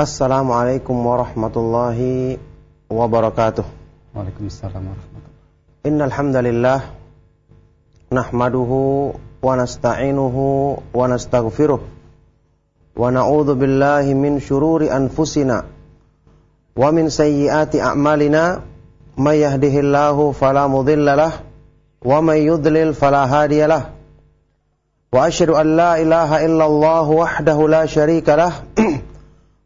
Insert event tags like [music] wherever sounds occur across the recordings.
Assalamualaikum warahmatullahi wabarakatuh. Waalaikumsalam warahmatullahi Innal hamdalillah nahmaduhu wa nasta'inuhu wa nastaghfiruh wa na'udzu billahi min shururi anfusina wa min sayyiati a'malina. May yahdihillahu fala mudilla lah wa may yudlil fala hadiya lah. Wa asyhadu an la ilaha illallah wahdahu la syarika lah [clears throat]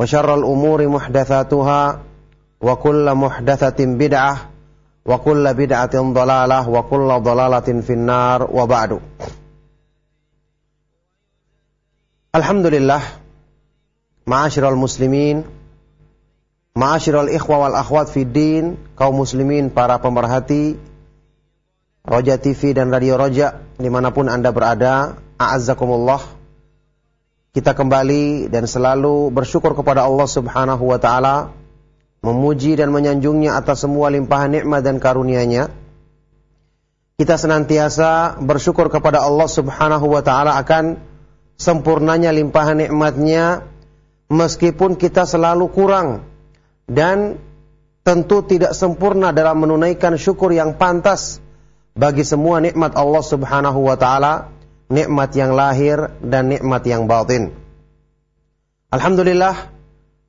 وشر الأمور محدثاتها وكل محدثة بدعة وكل بدعة ضلالة وكل ضلالة في النار وبعد Alhamdulillah Ma'asyiral muslimin Ma'asyiral ikhwa wal akhwat fi din Kaum muslimin, para pemerhati Roja TV dan Radio Roja Dimanapun anda berada A'azzakumullah kita kembali dan selalu bersyukur kepada Allah Subhanahu wa taala, memuji dan menyanjungnya atas semua limpahan nikmat dan karunia-Nya. Kita senantiasa bersyukur kepada Allah Subhanahu wa taala akan sempurnanya limpahan nikmatnya meskipun kita selalu kurang dan tentu tidak sempurna dalam menunaikan syukur yang pantas bagi semua nikmat Allah Subhanahu wa taala nikmat yang lahir dan nikmat yang batin. Alhamdulillah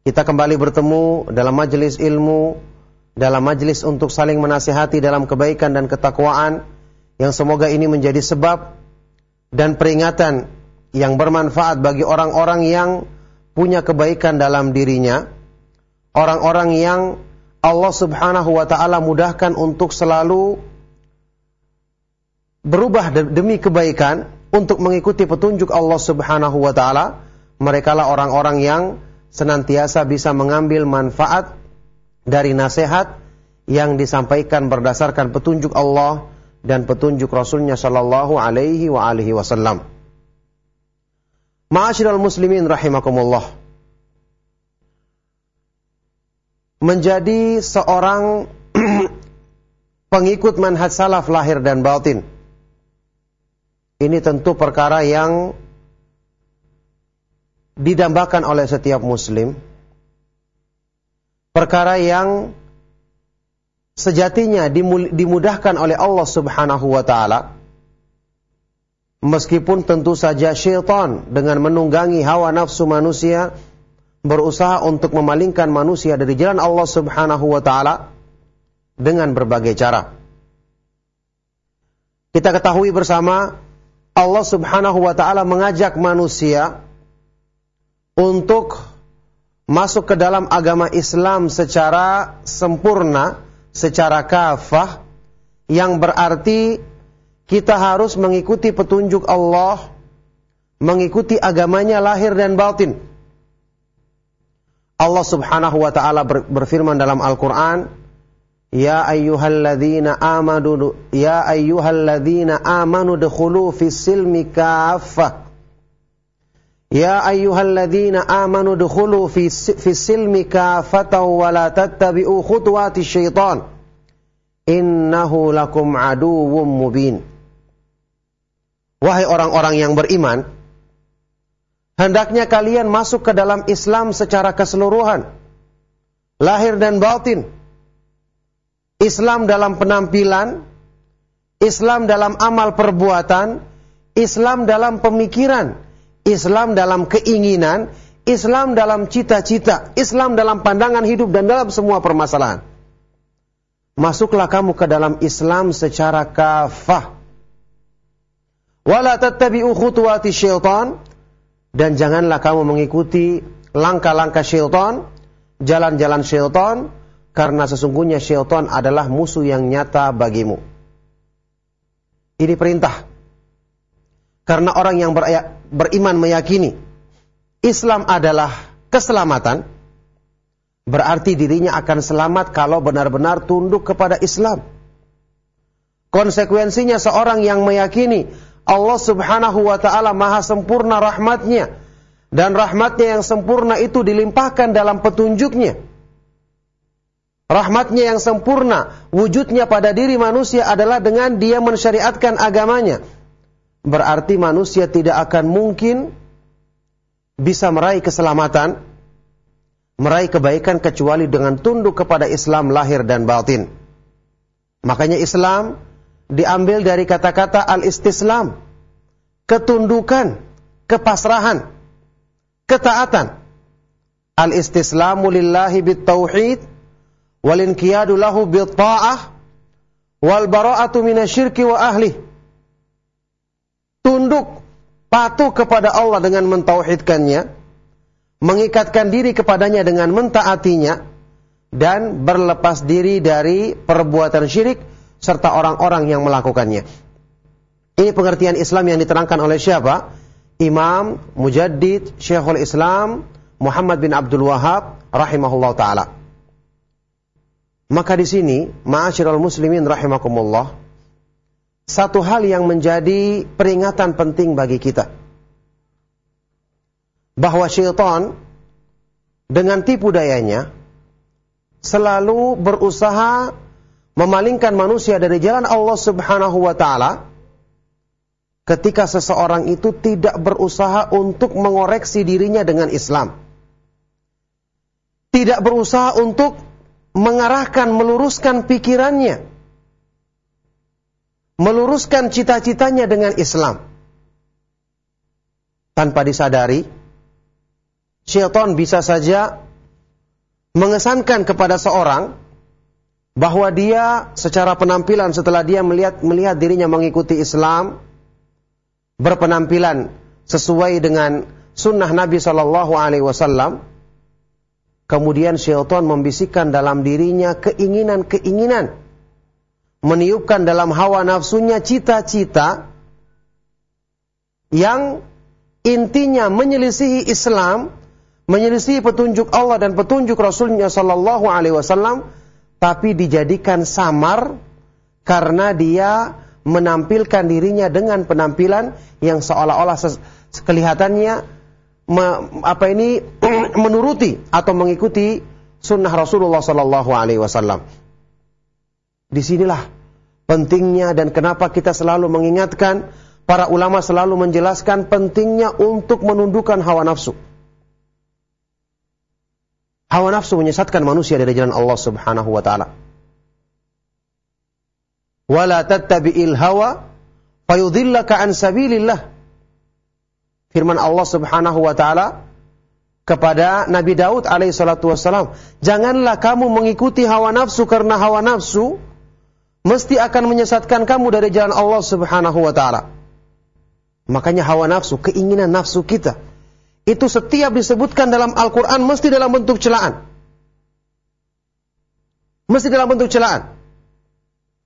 kita kembali bertemu dalam majelis ilmu, dalam majelis untuk saling menasihati dalam kebaikan dan ketakwaan yang semoga ini menjadi sebab dan peringatan yang bermanfaat bagi orang-orang yang punya kebaikan dalam dirinya, orang-orang yang Allah Subhanahu wa taala mudahkan untuk selalu berubah demi kebaikan untuk mengikuti petunjuk Allah Subhanahu wa taala, mereka lah orang-orang yang senantiasa bisa mengambil manfaat dari nasihat yang disampaikan berdasarkan petunjuk Allah dan petunjuk Rasulnya Shallallahu Alaihi wa alihi Wasallam. Ma'asyiral muslimin rahimakumullah. Menjadi seorang [clears throat] pengikut manhaj salaf lahir dan batin ini tentu perkara yang didambakan oleh setiap muslim. Perkara yang sejatinya dimudahkan oleh Allah Subhanahu wa taala. Meskipun tentu saja syaitan dengan menunggangi hawa nafsu manusia berusaha untuk memalingkan manusia dari jalan Allah Subhanahu wa taala dengan berbagai cara. Kita ketahui bersama Allah Subhanahu wa taala mengajak manusia untuk masuk ke dalam agama Islam secara sempurna, secara kafah yang berarti kita harus mengikuti petunjuk Allah, mengikuti agamanya lahir dan batin. Allah Subhanahu wa taala berfirman dalam Al-Qur'an, Ya ayyuhalladzina amanu ya ayyuhalladzina amanu dukhulu fis silmi kaffah Ya ayyuhalladzina amanu dukhulu fis silmi kaffatan wa la tattabi'u khutuwati syaitan. Innahu lakum aduwwum mubin. Wahai orang-orang yang beriman hendaknya kalian masuk ke dalam Islam secara keseluruhan. Lahir dan batin Islam dalam penampilan, Islam dalam amal perbuatan, Islam dalam pemikiran, Islam dalam keinginan, Islam dalam cita-cita, Islam dalam pandangan hidup dan dalam semua permasalahan. masuklah kamu ke dalam Islam secara kafah. Wala tattabi'u khutuwati syaitan dan janganlah kamu mengikuti langkah-langkah syaitan, jalan-jalan syaitan karena sesungguhnya syaitan adalah musuh yang nyata bagimu. Ini perintah. Karena orang yang beriman meyakini Islam adalah keselamatan, berarti dirinya akan selamat kalau benar-benar tunduk kepada Islam. Konsekuensinya seorang yang meyakini Allah Subhanahu wa taala maha sempurna rahmatnya dan rahmatnya yang sempurna itu dilimpahkan dalam petunjuknya. Rahmatnya yang sempurna wujudnya pada diri manusia adalah dengan dia mensyariatkan agamanya. Berarti manusia tidak akan mungkin bisa meraih keselamatan meraih kebaikan kecuali dengan tunduk kepada Islam lahir dan batin. Makanya Islam diambil dari kata-kata al-istislam, ketundukan, kepasrahan, ketaatan. Al-istislamu lillahi bit-tauhid wal inqiyadu lahu bit-ta'ah wal bara'atu minasyirki wa ahli. Tunduk, patuh kepada Allah dengan mentauhidkannya, mengikatkan diri kepadanya dengan mentaatinya dan berlepas diri dari perbuatan syirik serta orang-orang yang melakukannya. Ini pengertian Islam yang diterangkan oleh siapa? Imam Mujaddid Syekhul Islam Muhammad bin Abdul Wahab rahimahullah taala. Maka di sini, ma'asyiral muslimin rahimakumullah, satu hal yang menjadi peringatan penting bagi kita bahwa syaitan dengan tipu dayanya selalu berusaha memalingkan manusia dari jalan Allah Subhanahu wa taala ketika seseorang itu tidak berusaha untuk mengoreksi dirinya dengan Islam. Tidak berusaha untuk mengarahkan, meluruskan pikirannya. Meluruskan cita-citanya dengan Islam. Tanpa disadari, syaitan bisa saja mengesankan kepada seorang bahwa dia secara penampilan setelah dia melihat melihat dirinya mengikuti Islam berpenampilan sesuai dengan sunnah Nabi Shallallahu Alaihi Wasallam kemudian syaitan membisikkan dalam dirinya keinginan-keinginan. Meniupkan dalam hawa nafsunya cita-cita yang intinya menyelisihi Islam menyelisih petunjuk Allah dan petunjuk Rasulnya Shallallahu Alaihi Wasallam, tapi dijadikan samar karena dia menampilkan dirinya dengan penampilan yang seolah-olah kelihatannya apa ini [clears throat] menuruti atau mengikuti sunnah Rasulullah Shallallahu Alaihi Wasallam. Di sinilah pentingnya dan kenapa kita selalu mengingatkan para ulama selalu menjelaskan pentingnya untuk menundukkan hawa nafsu. Hawa nafsu menyesatkan manusia dari jalan Allah Subhanahu wa taala. Wala tattabi'il hawa fayudhillaka an sabilillah. Firman Allah Subhanahu wa taala kepada Nabi Daud alaihi salatu "Janganlah kamu mengikuti hawa nafsu karena hawa nafsu mesti akan menyesatkan kamu dari jalan Allah Subhanahu wa taala." Makanya hawa nafsu, keinginan nafsu kita itu setiap disebutkan dalam Al-Quran mesti dalam bentuk celaan. Mesti dalam bentuk celaan.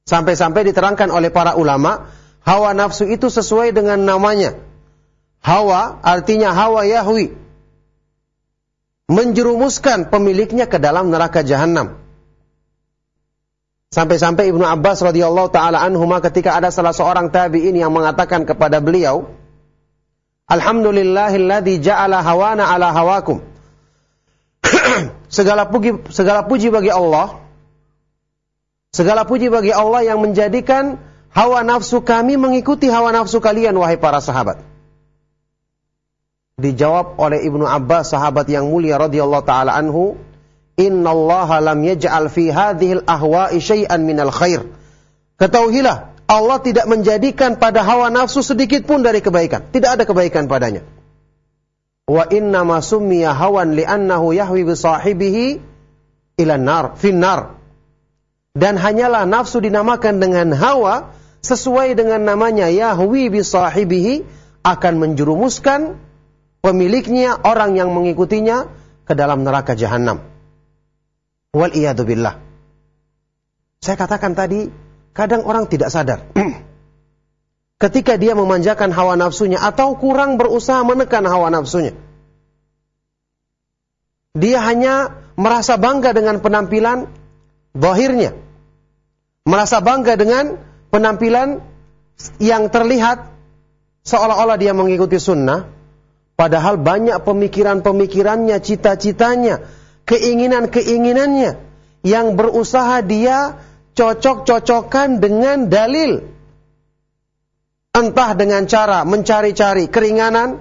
Sampai-sampai diterangkan oleh para ulama, hawa nafsu itu sesuai dengan namanya. Hawa artinya hawa Yahwi. Menjerumuskan pemiliknya ke dalam neraka jahanam. Sampai-sampai Ibnu Abbas radhiyallahu taala anhuma ketika ada salah seorang tabi'in yang mengatakan kepada beliau, Alhamdulillahilladzi ja'ala hawana ala hawakum. [clears throat] segala puji segala puji bagi Allah. Segala puji bagi Allah yang menjadikan hawa nafsu kami mengikuti hawa nafsu kalian wahai para sahabat. Dijawab oleh Ibnu Abbas sahabat yang mulia radhiyallahu taala anhu, "Inna Allah lam yaj'al fi hadhil ahwa'i syai'an minal khair." Ketahuilah Allah tidak menjadikan pada hawa nafsu sedikit pun dari kebaikan. Tidak ada kebaikan padanya. Wa inna ma summiya hawan li'annahu yahwi bi sahibihi ila nar, finnar. dan hanyalah nafsu dinamakan dengan hawa sesuai dengan namanya Yahwi bi sahibihi akan menjerumuskan pemiliknya orang yang mengikutinya ke dalam neraka jahanam. Wal billah. Saya katakan tadi, kadang orang tidak sadar. [clears throat] Ketika dia memanjakan hawa nafsunya atau kurang berusaha menekan hawa nafsunya. Dia hanya merasa bangga dengan penampilan zahirnya. Merasa bangga dengan penampilan yang terlihat seolah-olah dia mengikuti sunnah. Padahal banyak pemikiran-pemikirannya, cita-citanya, keinginan-keinginannya yang berusaha dia cocok-cocokkan dengan dalil. Entah dengan cara mencari-cari keringanan,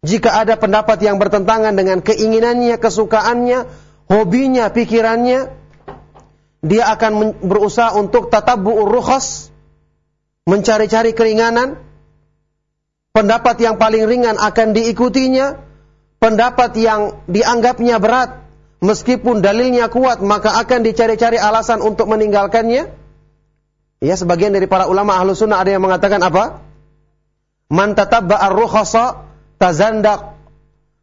jika ada pendapat yang bertentangan dengan keinginannya, kesukaannya, hobinya, pikirannya, dia akan berusaha untuk tatabbu'ur rukhas, mencari-cari keringanan, pendapat yang paling ringan akan diikutinya, pendapat yang dianggapnya berat, meskipun dalilnya kuat, maka akan dicari-cari alasan untuk meninggalkannya. Ya, sebagian dari para ulama ahlu sunnah ada yang mengatakan apa? Man tatabba ar-rukhasa.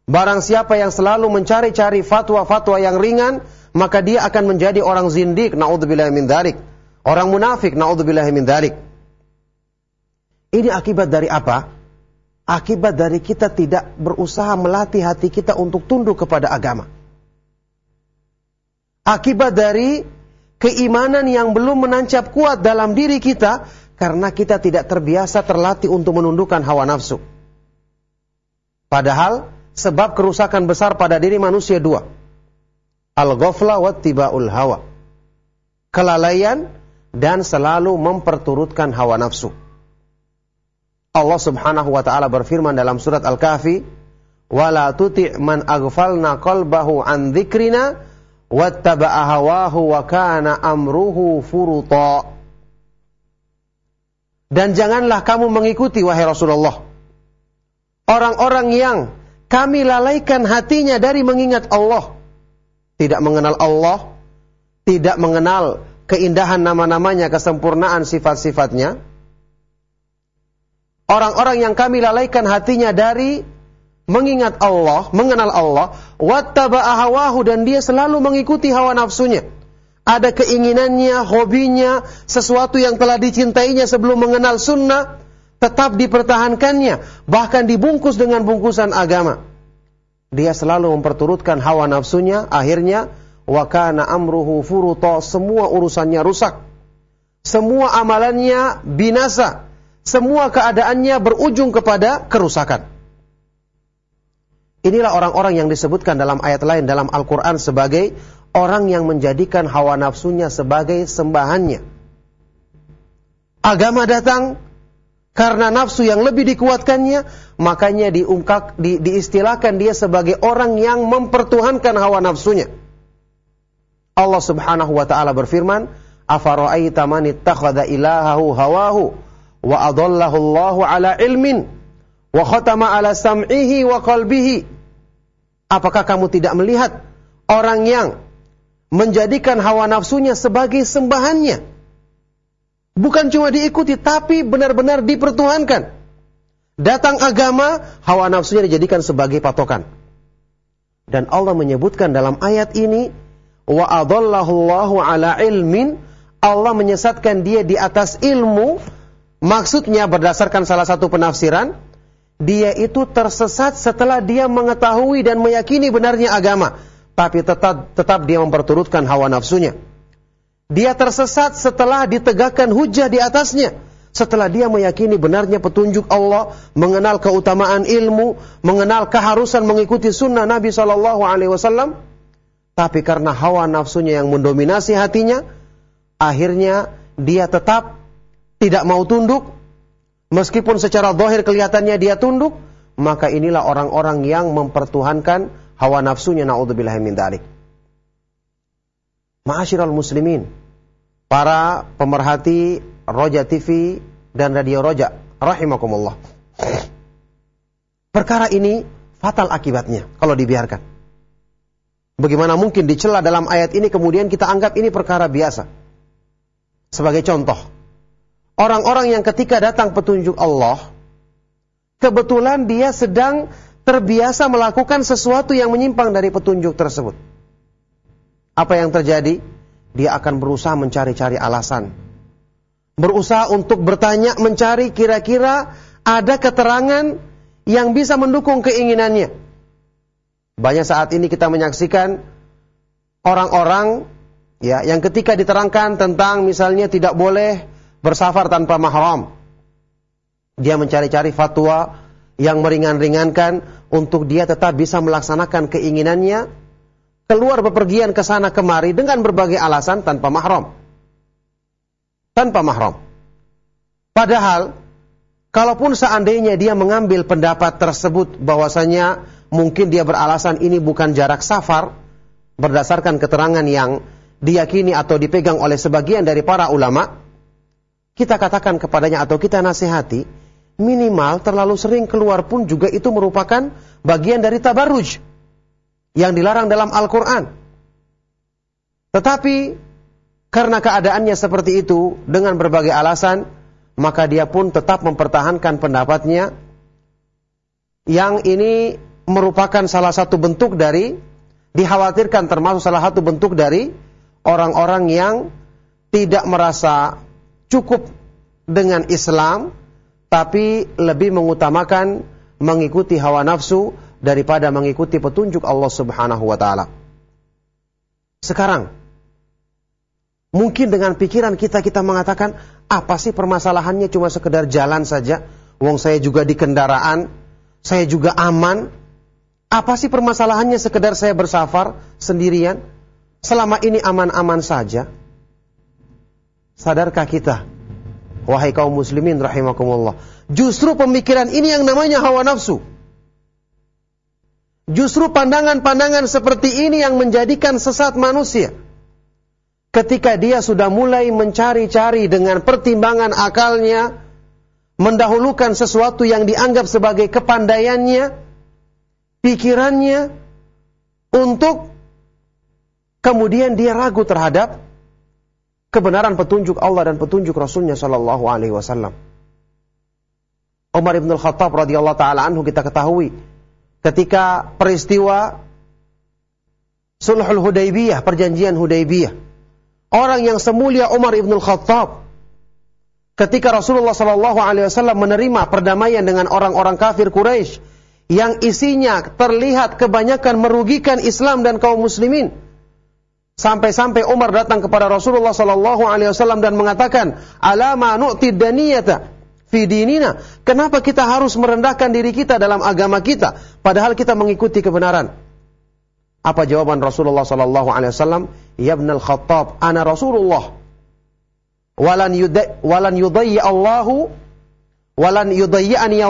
Barang siapa yang selalu mencari-cari fatwa-fatwa yang ringan, maka dia akan menjadi orang zindik, naudzubillah min dzalik. Orang munafik, naudzubillah min dzalik. Ini akibat dari apa? Akibat dari kita tidak berusaha melatih hati kita untuk tunduk kepada agama. Akibat dari keimanan yang belum menancap kuat dalam diri kita karena kita tidak terbiasa terlatih untuk menundukkan hawa nafsu. Padahal sebab kerusakan besar pada diri manusia dua. Al-ghafla wa tiba'ul hawa. Kelalaian dan selalu memperturutkan hawa nafsu. Allah Subhanahu wa taala berfirman dalam surat Al-Kahfi, "Wala tuti' man aghfalna qalbahu an dzikrina wattaba'a hawahu wa kana amruhu furuta." Dan janganlah kamu mengikuti wahai Rasulullah orang-orang yang kami lalaikan hatinya dari mengingat Allah. Tidak mengenal Allah, tidak mengenal keindahan nama-namanya, kesempurnaan sifat-sifatnya. Orang-orang yang kami lalaikan hatinya dari mengingat Allah, mengenal Allah, wattaba'a hawahu dan dia selalu mengikuti hawa nafsunya. Ada keinginannya, hobinya, sesuatu yang telah dicintainya sebelum mengenal sunnah, tetap dipertahankannya, bahkan dibungkus dengan bungkusan agama. Dia selalu memperturutkan hawa nafsunya, akhirnya wakana amruhu furuto, semua urusannya rusak. Semua amalannya binasa. Semua keadaannya berujung kepada kerusakan. Inilah orang-orang yang disebutkan dalam ayat lain dalam Al-Quran sebagai orang yang menjadikan hawa nafsunya sebagai sembahannya. Agama datang, karena nafsu yang lebih dikuatkannya, makanya diungkap, di, diistilahkan dia sebagai orang yang mempertuhankan hawa nafsunya. Allah Subhanahu wa taala berfirman, "Afara'aita man ittakhadha ilahahu hawahu wa adallahu Allahu ala ilmin wa khatama ala sam'ihi wa qalbihi?" Apakah kamu tidak melihat orang yang menjadikan hawa nafsunya sebagai sembahannya? Bukan cuma diikuti, tapi benar-benar dipertuhankan. Datang agama, hawa nafsunya dijadikan sebagai patokan. Dan Allah menyebutkan dalam ayat ini, wa adallahu ala ilmin, Allah menyesatkan dia di atas ilmu, maksudnya berdasarkan salah satu penafsiran, dia itu tersesat setelah dia mengetahui dan meyakini benarnya agama, tapi tetap tetap dia memperturutkan hawa nafsunya. Dia tersesat setelah ditegakkan hujah di atasnya. Setelah dia meyakini benarnya petunjuk Allah, mengenal keutamaan ilmu, mengenal keharusan mengikuti sunnah Nabi Shallallahu Alaihi Wasallam, tapi karena hawa nafsunya yang mendominasi hatinya, akhirnya dia tetap tidak mau tunduk, meskipun secara zahir kelihatannya dia tunduk, maka inilah orang-orang yang mempertuhankan hawa nafsunya. Naudzubillah min dzalik. Ma'asyiral muslimin, para pemerhati Roja TV dan Radio Roja, rahimakumullah. Perkara ini fatal akibatnya kalau dibiarkan. Bagaimana mungkin dicela dalam ayat ini kemudian kita anggap ini perkara biasa. Sebagai contoh, orang-orang yang ketika datang petunjuk Allah, kebetulan dia sedang terbiasa melakukan sesuatu yang menyimpang dari petunjuk tersebut. Apa yang terjadi? Dia akan berusaha mencari-cari alasan. Berusaha untuk bertanya, mencari kira-kira ada keterangan yang bisa mendukung keinginannya. Banyak saat ini kita menyaksikan orang-orang ya yang ketika diterangkan tentang misalnya tidak boleh bersafar tanpa mahram. Dia mencari-cari fatwa yang meringan-ringankan untuk dia tetap bisa melaksanakan keinginannya keluar bepergian ke sana kemari dengan berbagai alasan tanpa mahram. Tanpa mahram. Padahal Kalaupun seandainya dia mengambil pendapat tersebut bahwasanya mungkin dia beralasan ini bukan jarak safar berdasarkan keterangan yang diyakini atau dipegang oleh sebagian dari para ulama, kita katakan kepadanya atau kita nasihati, minimal terlalu sering keluar pun juga itu merupakan bagian dari tabarruj yang dilarang dalam Al-Quran. Tetapi karena keadaannya seperti itu dengan berbagai alasan, maka dia pun tetap mempertahankan pendapatnya yang ini merupakan salah satu bentuk dari dikhawatirkan termasuk salah satu bentuk dari orang-orang yang tidak merasa cukup dengan Islam tapi lebih mengutamakan mengikuti hawa nafsu daripada mengikuti petunjuk Allah Subhanahu wa taala. Sekarang Mungkin dengan pikiran kita kita mengatakan, apa sih permasalahannya cuma sekedar jalan saja? Wong saya juga di kendaraan, saya juga aman. Apa sih permasalahannya sekedar saya bersafar sendirian? Selama ini aman-aman saja. Sadarkah kita? Wahai kaum muslimin rahimakumullah. Justru pemikiran ini yang namanya hawa nafsu. Justru pandangan-pandangan seperti ini yang menjadikan sesat manusia ketika dia sudah mulai mencari-cari dengan pertimbangan akalnya, mendahulukan sesuatu yang dianggap sebagai kepandaiannya, pikirannya, untuk kemudian dia ragu terhadap kebenaran petunjuk Allah dan petunjuk Rasulnya Shallallahu Alaihi Wasallam. Umar ibn Khattab radhiyallahu taala anhu kita ketahui ketika peristiwa Sulhul Hudaybiyah, perjanjian Hudaybiyah orang yang semulia Umar ibn Khattab ketika Rasulullah Shallallahu Alaihi Wasallam menerima perdamaian dengan orang-orang kafir Quraisy yang isinya terlihat kebanyakan merugikan Islam dan kaum muslimin. Sampai-sampai Umar datang kepada Rasulullah Shallallahu Alaihi Wasallam dan mengatakan, "Alama nu'tid daniyata fi dinina." Kenapa kita harus merendahkan diri kita dalam agama kita, padahal kita mengikuti kebenaran? Apa jawaban Rasulullah sallallahu alaihi wasallam? Ya ibn al-Khattab, ana Rasulullah. Walan yudai walan yudayyi Allahu walan yudayyani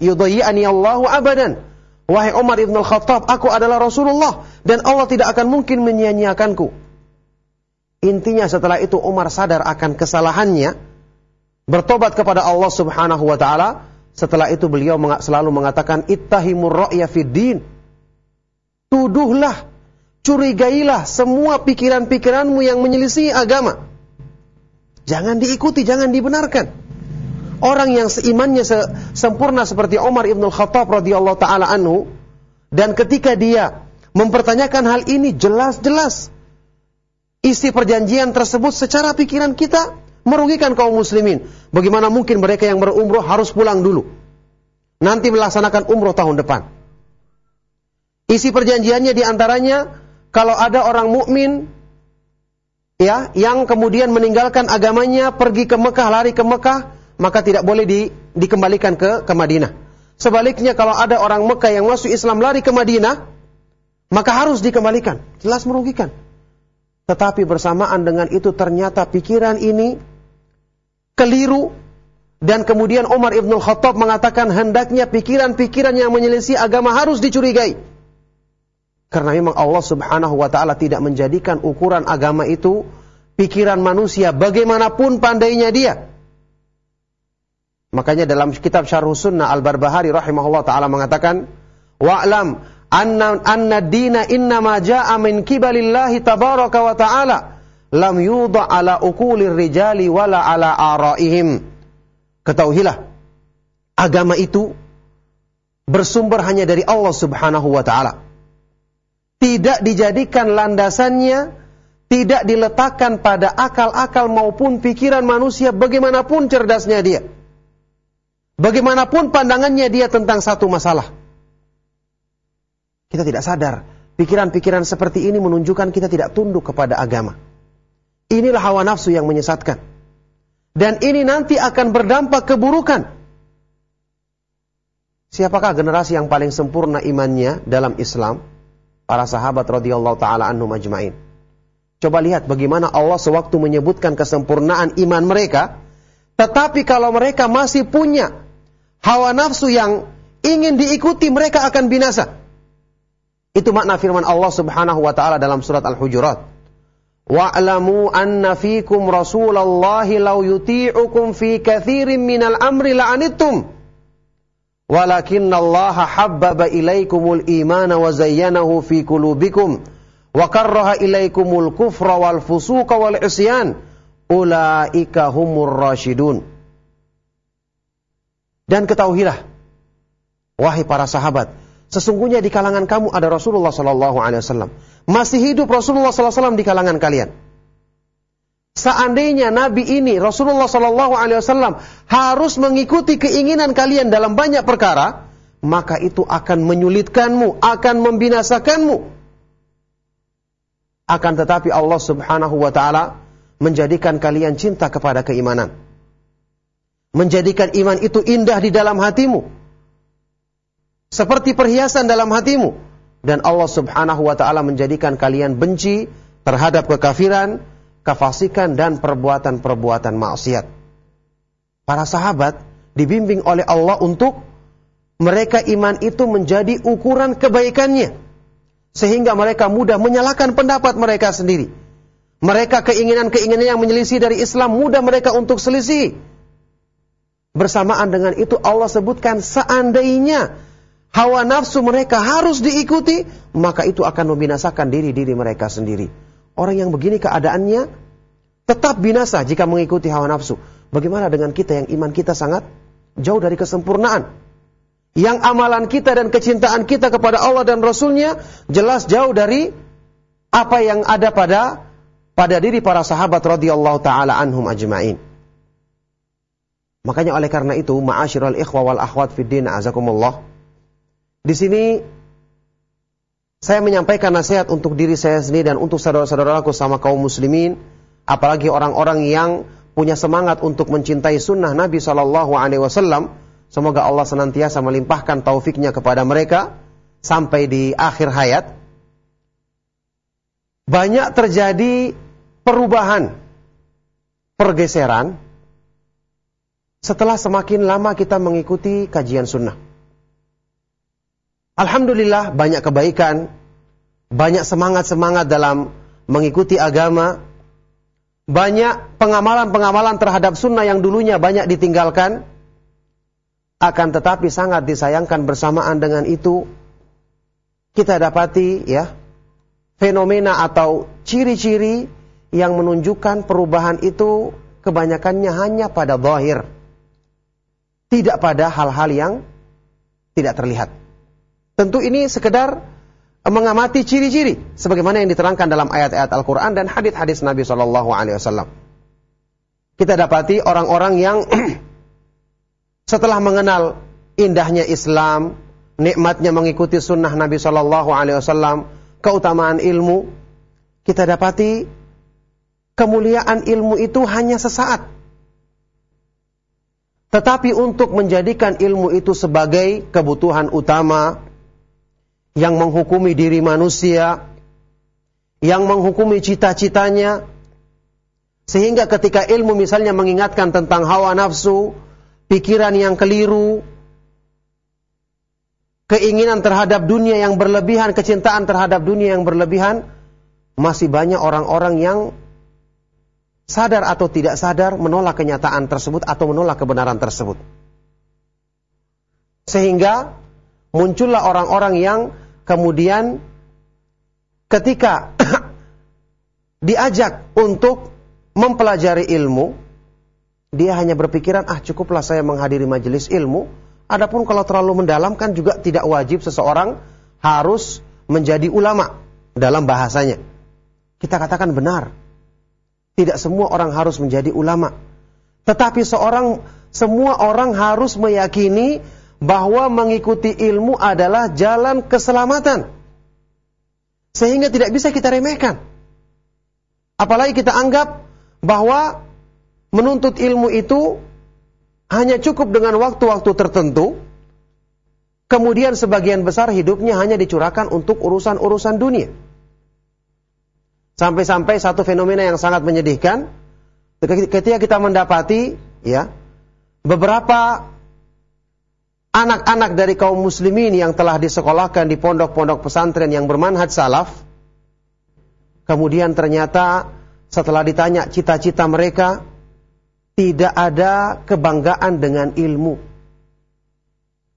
yudayyani Allahu abadan. Wahai Umar ibn al-Khattab, aku adalah Rasulullah dan Allah tidak akan mungkin menyia-nyiakanku. Intinya setelah itu Umar sadar akan kesalahannya, bertobat kepada Allah Subhanahu wa taala. Setelah itu beliau selalu mengatakan ittahimur ra'ya fid din tuduhlah, curigailah semua pikiran-pikiranmu yang menyelisih agama. Jangan diikuti, jangan dibenarkan. Orang yang seimannya se sempurna seperti Umar ibn Khattab radhiyallahu taala anhu dan ketika dia mempertanyakan hal ini jelas-jelas isi perjanjian tersebut secara pikiran kita merugikan kaum muslimin. Bagaimana mungkin mereka yang berumroh harus pulang dulu? Nanti melaksanakan umroh tahun depan. Isi perjanjiannya di antaranya kalau ada orang mukmin ya yang kemudian meninggalkan agamanya pergi ke Mekah lari ke Mekah maka tidak boleh di, dikembalikan ke ke Madinah. Sebaliknya kalau ada orang Mekah yang masuk Islam lari ke Madinah maka harus dikembalikan. Jelas merugikan. Tetapi bersamaan dengan itu ternyata pikiran ini keliru dan kemudian Umar Ibn Khattab mengatakan hendaknya pikiran-pikiran yang menyelisih agama harus dicurigai. Karena memang Allah Subhanahu wa taala tidak menjadikan ukuran agama itu pikiran manusia bagaimanapun pandainya dia. Makanya dalam kitab Syarh Sunnah Al-Barbahari rahimahullah taala mengatakan, "Wa'lam anna anna dina inna ma jaa'a min kibalillahi tabaraka wa ta'ala lam yudha ala ukulir rijali wala ala araihim. Ketahuilah, agama itu bersumber hanya dari Allah Subhanahu wa taala. Tidak dijadikan landasannya, tidak diletakkan pada akal-akal maupun pikiran manusia bagaimanapun cerdasnya dia. Bagaimanapun pandangannya dia tentang satu masalah. Kita tidak sadar, pikiran-pikiran seperti ini menunjukkan kita tidak tunduk kepada agama. Inilah hawa nafsu yang menyesatkan. Dan ini nanti akan berdampak keburukan. Siapakah generasi yang paling sempurna imannya dalam Islam? Para sahabat radhiyallahu taala anhum ajmain. Coba lihat bagaimana Allah sewaktu menyebutkan kesempurnaan iman mereka, tetapi kalau mereka masih punya hawa nafsu yang ingin diikuti, mereka akan binasa. Itu makna firman Allah Subhanahu wa taala dalam surat Al-Hujurat. Wa'lamu anna fikum rasulallahi law yuti'ukum fi kathirin minal amri la'anittum. Walakinna Allah habbaba ilaikumul imana wa zayyanahu fi kulubikum. Wa karraha ilaikumul kufra wal fusuqa wal isyan. Ulaika humur rasyidun. Dan ketahuilah, wahai para sahabat, sesungguhnya di kalangan kamu ada Rasulullah sallallahu alaihi wasallam masih hidup Rasulullah SAW di kalangan kalian. Seandainya Nabi ini Rasulullah SAW harus mengikuti keinginan kalian dalam banyak perkara, maka itu akan menyulitkanmu, akan membinasakanmu. Akan tetapi Allah Subhanahu wa taala menjadikan kalian cinta kepada keimanan. Menjadikan iman itu indah di dalam hatimu. Seperti perhiasan dalam hatimu dan Allah Subhanahu wa taala menjadikan kalian benci terhadap kekafiran, kefasikan dan perbuatan-perbuatan maksiat. Para sahabat dibimbing oleh Allah untuk mereka iman itu menjadi ukuran kebaikannya sehingga mereka mudah menyalahkan pendapat mereka sendiri. Mereka keinginan-keinginan yang menyelisih dari Islam mudah mereka untuk selisih. Bersamaan dengan itu Allah sebutkan seandainya hawa nafsu mereka harus diikuti, maka itu akan membinasakan diri-diri mereka sendiri. Orang yang begini keadaannya tetap binasa jika mengikuti hawa nafsu. Bagaimana dengan kita yang iman kita sangat jauh dari kesempurnaan? Yang amalan kita dan kecintaan kita kepada Allah dan Rasulnya jelas jauh dari apa yang ada pada pada diri para sahabat radhiyallahu taala anhum ajmain. Makanya oleh karena itu, ma'asyiral ikhwa wal akhwat fid din azakumullah, di sini saya menyampaikan nasihat untuk diri saya sendiri dan untuk saudara-saudaraku sama kaum muslimin, apalagi orang-orang yang punya semangat untuk mencintai sunnah Nabi Shallallahu Alaihi Wasallam. Semoga Allah senantiasa melimpahkan taufiknya kepada mereka sampai di akhir hayat. Banyak terjadi perubahan, pergeseran setelah semakin lama kita mengikuti kajian sunnah. Alhamdulillah banyak kebaikan, banyak semangat-semangat dalam mengikuti agama, banyak pengamalan-pengamalan terhadap sunnah yang dulunya banyak ditinggalkan, akan tetapi sangat disayangkan bersamaan dengan itu, kita dapati ya, fenomena atau ciri-ciri yang menunjukkan perubahan itu kebanyakannya hanya pada zahir. Tidak pada hal-hal yang tidak terlihat. Tentu ini sekedar mengamati ciri-ciri sebagaimana yang diterangkan dalam ayat-ayat Al-Qur'an dan hadis-hadis Nabi Shallallahu alaihi wasallam. Kita dapati orang-orang yang [clears throat] setelah mengenal indahnya Islam, nikmatnya mengikuti sunnah Nabi Shallallahu alaihi wasallam, keutamaan ilmu, kita dapati kemuliaan ilmu itu hanya sesaat. Tetapi untuk menjadikan ilmu itu sebagai kebutuhan utama, yang menghukumi diri manusia, yang menghukumi cita-citanya, sehingga ketika ilmu misalnya mengingatkan tentang hawa nafsu, pikiran yang keliru, keinginan terhadap dunia yang berlebihan, kecintaan terhadap dunia yang berlebihan, masih banyak orang-orang yang sadar atau tidak sadar menolak kenyataan tersebut atau menolak kebenaran tersebut. Sehingga muncullah orang-orang yang Kemudian ketika [clears throat] diajak untuk mempelajari ilmu, dia hanya berpikiran, ah cukuplah saya menghadiri majelis ilmu. Adapun kalau terlalu mendalam kan juga tidak wajib seseorang harus menjadi ulama dalam bahasanya. Kita katakan benar. Tidak semua orang harus menjadi ulama. Tetapi seorang semua orang harus meyakini bahwa mengikuti ilmu adalah jalan keselamatan. Sehingga tidak bisa kita remehkan. Apalagi kita anggap bahwa menuntut ilmu itu hanya cukup dengan waktu-waktu tertentu, kemudian sebagian besar hidupnya hanya dicurahkan untuk urusan-urusan dunia. Sampai-sampai satu fenomena yang sangat menyedihkan, ketika kita mendapati ya beberapa anak-anak dari kaum muslimin yang telah disekolahkan di pondok-pondok pesantren yang bermanhaj salaf, Kemudian ternyata setelah ditanya cita-cita mereka, tidak ada kebanggaan dengan ilmu.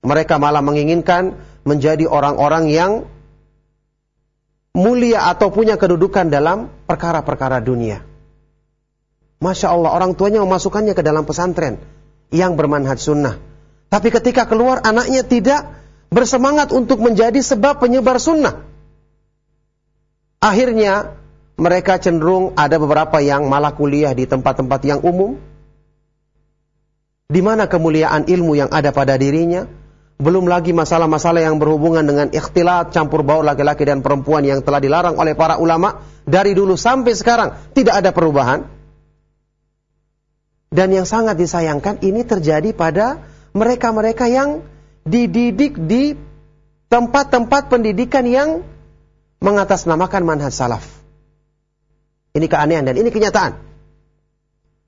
Mereka malah menginginkan menjadi orang-orang yang mulia atau punya kedudukan dalam perkara-perkara dunia. Masya Allah, orang tuanya memasukkannya ke dalam pesantren yang bermanhaj sunnah. Tapi ketika keluar anaknya tidak bersemangat untuk menjadi sebab penyebar sunnah. Akhirnya mereka cenderung ada beberapa yang malah kuliah di tempat-tempat yang umum. Di mana kemuliaan ilmu yang ada pada dirinya, belum lagi masalah-masalah yang berhubungan dengan ikhtilat campur baur laki-laki dan perempuan yang telah dilarang oleh para ulama dari dulu sampai sekarang tidak ada perubahan. Dan yang sangat disayangkan ini terjadi pada mereka-mereka yang dididik di tempat-tempat pendidikan yang mengatasnamakan manhaj salaf. Ini keanehan dan ini kenyataan.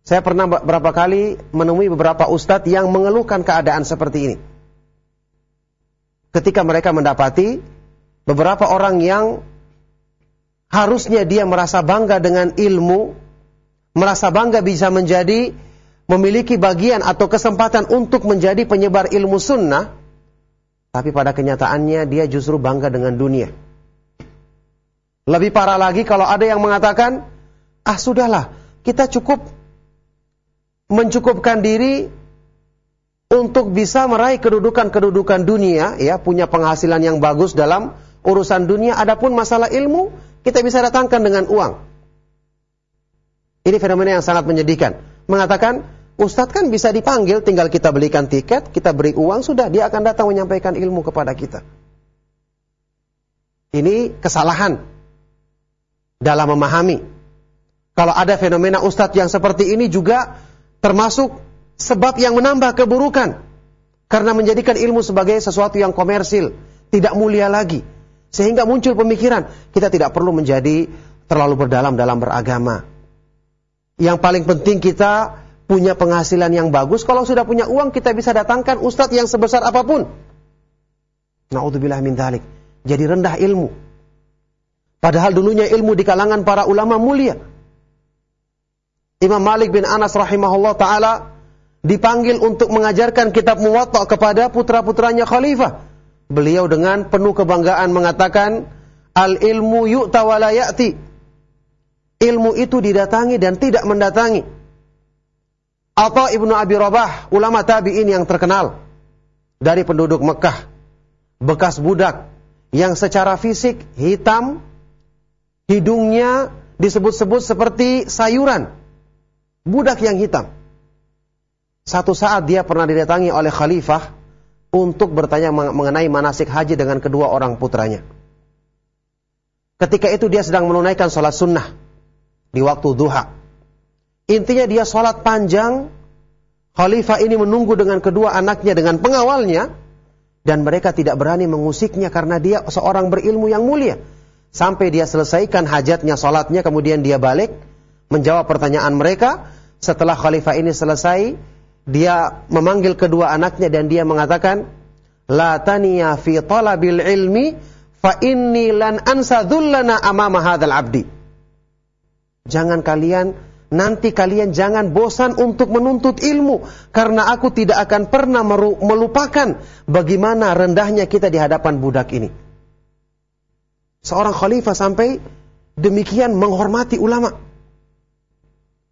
Saya pernah beberapa kali menemui beberapa ustadz yang mengeluhkan keadaan seperti ini. Ketika mereka mendapati beberapa orang yang harusnya dia merasa bangga dengan ilmu, merasa bangga bisa menjadi memiliki bagian atau kesempatan untuk menjadi penyebar ilmu sunnah, tapi pada kenyataannya dia justru bangga dengan dunia. Lebih parah lagi kalau ada yang mengatakan, ah sudahlah, kita cukup mencukupkan diri untuk bisa meraih kedudukan-kedudukan dunia, ya, punya penghasilan yang bagus dalam urusan dunia. Adapun masalah ilmu, kita bisa datangkan dengan uang. Ini fenomena yang sangat menyedihkan. Mengatakan, Ustadz kan bisa dipanggil, tinggal kita belikan tiket, kita beri uang, sudah dia akan datang menyampaikan ilmu kepada kita. Ini kesalahan dalam memahami kalau ada fenomena ustadz yang seperti ini juga termasuk sebab yang menambah keburukan. Karena menjadikan ilmu sebagai sesuatu yang komersil, tidak mulia lagi. Sehingga muncul pemikiran, kita tidak perlu menjadi terlalu berdalam dalam beragama. Yang paling penting kita punya penghasilan yang bagus. Kalau sudah punya uang, kita bisa datangkan ustadz yang sebesar apa pun. Na'udzubillah min dhalik. Jadi rendah ilmu. Padahal dulunya ilmu di kalangan para ulama mulia. Imam Malik bin Anas rahimahullah taala dipanggil untuk mengajarkan kitab Muwatta kepada putra-putranya khalifah. Beliau dengan penuh kebanggaan mengatakan, "Al ilmu yu'ta wa ya'ti." Ilmu itu didatangi dan tidak mendatangi. Atau Ibnu Abi Rabah, ulama tabi'in yang terkenal dari penduduk Mekah, bekas budak yang secara fisik hitam, hidungnya disebut-sebut seperti sayuran, budak yang hitam. Satu saat dia pernah didatangi oleh khalifah untuk bertanya mengenai manasik haji dengan kedua orang putranya. Ketika itu dia sedang menunaikan sholat sunnah di waktu duha. Intinya dia sholat panjang, khalifah ini menunggu dengan kedua anaknya dengan pengawalnya, dan mereka tidak berani mengusiknya karena dia seorang berilmu yang mulia. Sampai dia selesaikan hajatnya, sholatnya, kemudian dia balik, menjawab pertanyaan mereka. Setelah khalifah ini selesai, dia memanggil kedua anaknya dan dia mengatakan, La taniya fi talabil ilmi fa inni lan ansa dhullana amama hadzal abdi. Jangan kalian nanti kalian jangan bosan untuk menuntut ilmu karena aku tidak akan pernah melupakan bagaimana rendahnya kita di hadapan budak ini. Seorang khalifah sampai demikian menghormati ulama.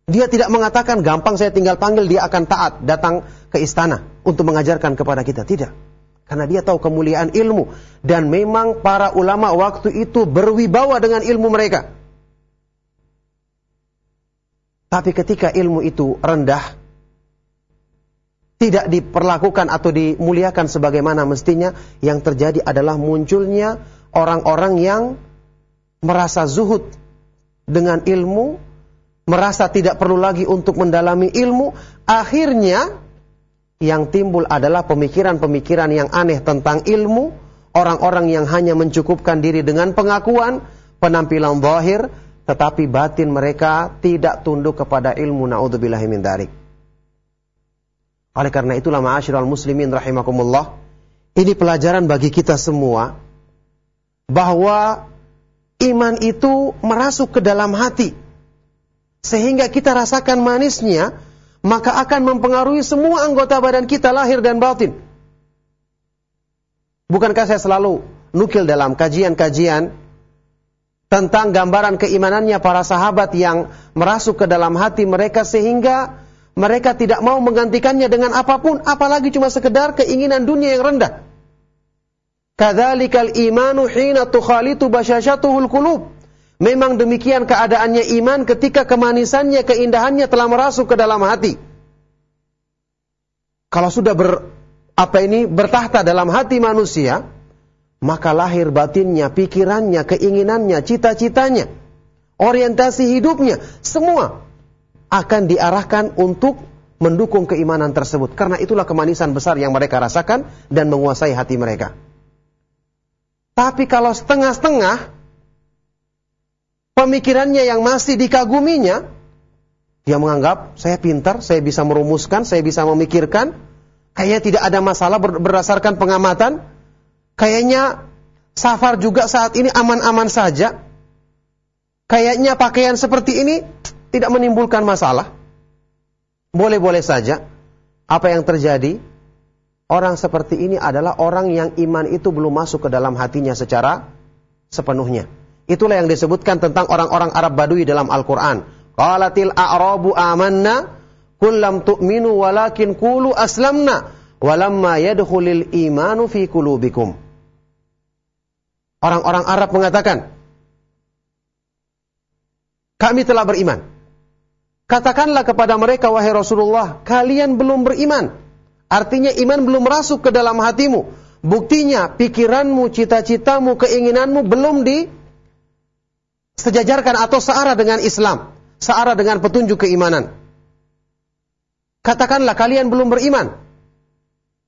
Dia tidak mengatakan gampang saya tinggal panggil dia akan taat datang ke istana untuk mengajarkan kepada kita tidak. Karena dia tahu kemuliaan ilmu dan memang para ulama waktu itu berwibawa dengan ilmu mereka. Tapi ketika ilmu itu rendah, tidak diperlakukan atau dimuliakan sebagaimana mestinya, yang terjadi adalah munculnya orang-orang yang merasa zuhud dengan ilmu, merasa tidak perlu lagi untuk mendalami ilmu, akhirnya yang timbul adalah pemikiran-pemikiran yang aneh tentang ilmu, orang-orang yang hanya mencukupkan diri dengan pengakuan, penampilan zahir, tetapi batin mereka tidak tunduk kepada ilmu naudzubillahi min darik. Oleh karena itulah ma'asyiral muslimin rahimakumullah, ini pelajaran bagi kita semua bahwa iman itu merasuk ke dalam hati sehingga kita rasakan manisnya, maka akan mempengaruhi semua anggota badan kita lahir dan batin. Bukankah saya selalu nukil dalam kajian-kajian tentang gambaran keimanannya para sahabat yang merasuk ke dalam hati mereka sehingga mereka tidak mau menggantikannya dengan apa pun apalagi cuma sekedar keinginan dunia yang rendah. Kadzalikal imanu hina tukhalitu basyashatuhul qulub. Memang demikian keadaannya iman ketika kemanisannya, keindahannya telah merasuk ke dalam hati. Kalau sudah ber apa ini bertahta dalam hati manusia, maka lahir batinnya, pikirannya, keinginannya, cita-citanya, orientasi hidupnya, semua akan diarahkan untuk mendukung keimanan tersebut. Karena itulah kemanisan besar yang mereka rasakan dan menguasai hati mereka. Tapi kalau setengah-setengah, pemikirannya yang masih dikaguminya, dia menganggap saya pintar, saya bisa merumuskan, saya bisa memikirkan, kayaknya tidak ada masalah berdasarkan pengamatan, Kayaknya safar juga saat ini aman-aman saja. Kayaknya pakaian seperti ini tidak menimbulkan masalah. Boleh-boleh saja. Apa yang terjadi? Orang seperti ini adalah orang yang iman itu belum masuk ke dalam hatinya secara sepenuhnya. Itulah yang disebutkan tentang orang-orang Arab Badui dalam Al-Quran. Qalatil a'rabu amanna kullam tu'minu walakin kulu aslamna walamma yadkhulil imanu fi kulubikum. Orang-orang Arab mengatakan, kami telah beriman. Katakanlah kepada mereka, wahai Rasulullah, kalian belum beriman. Artinya iman belum masuk ke dalam hatimu. Buktinya, pikiranmu, cita-citamu, keinginanmu belum di sejajarkan atau searah dengan Islam. Searah dengan petunjuk keimanan. Katakanlah kalian belum beriman.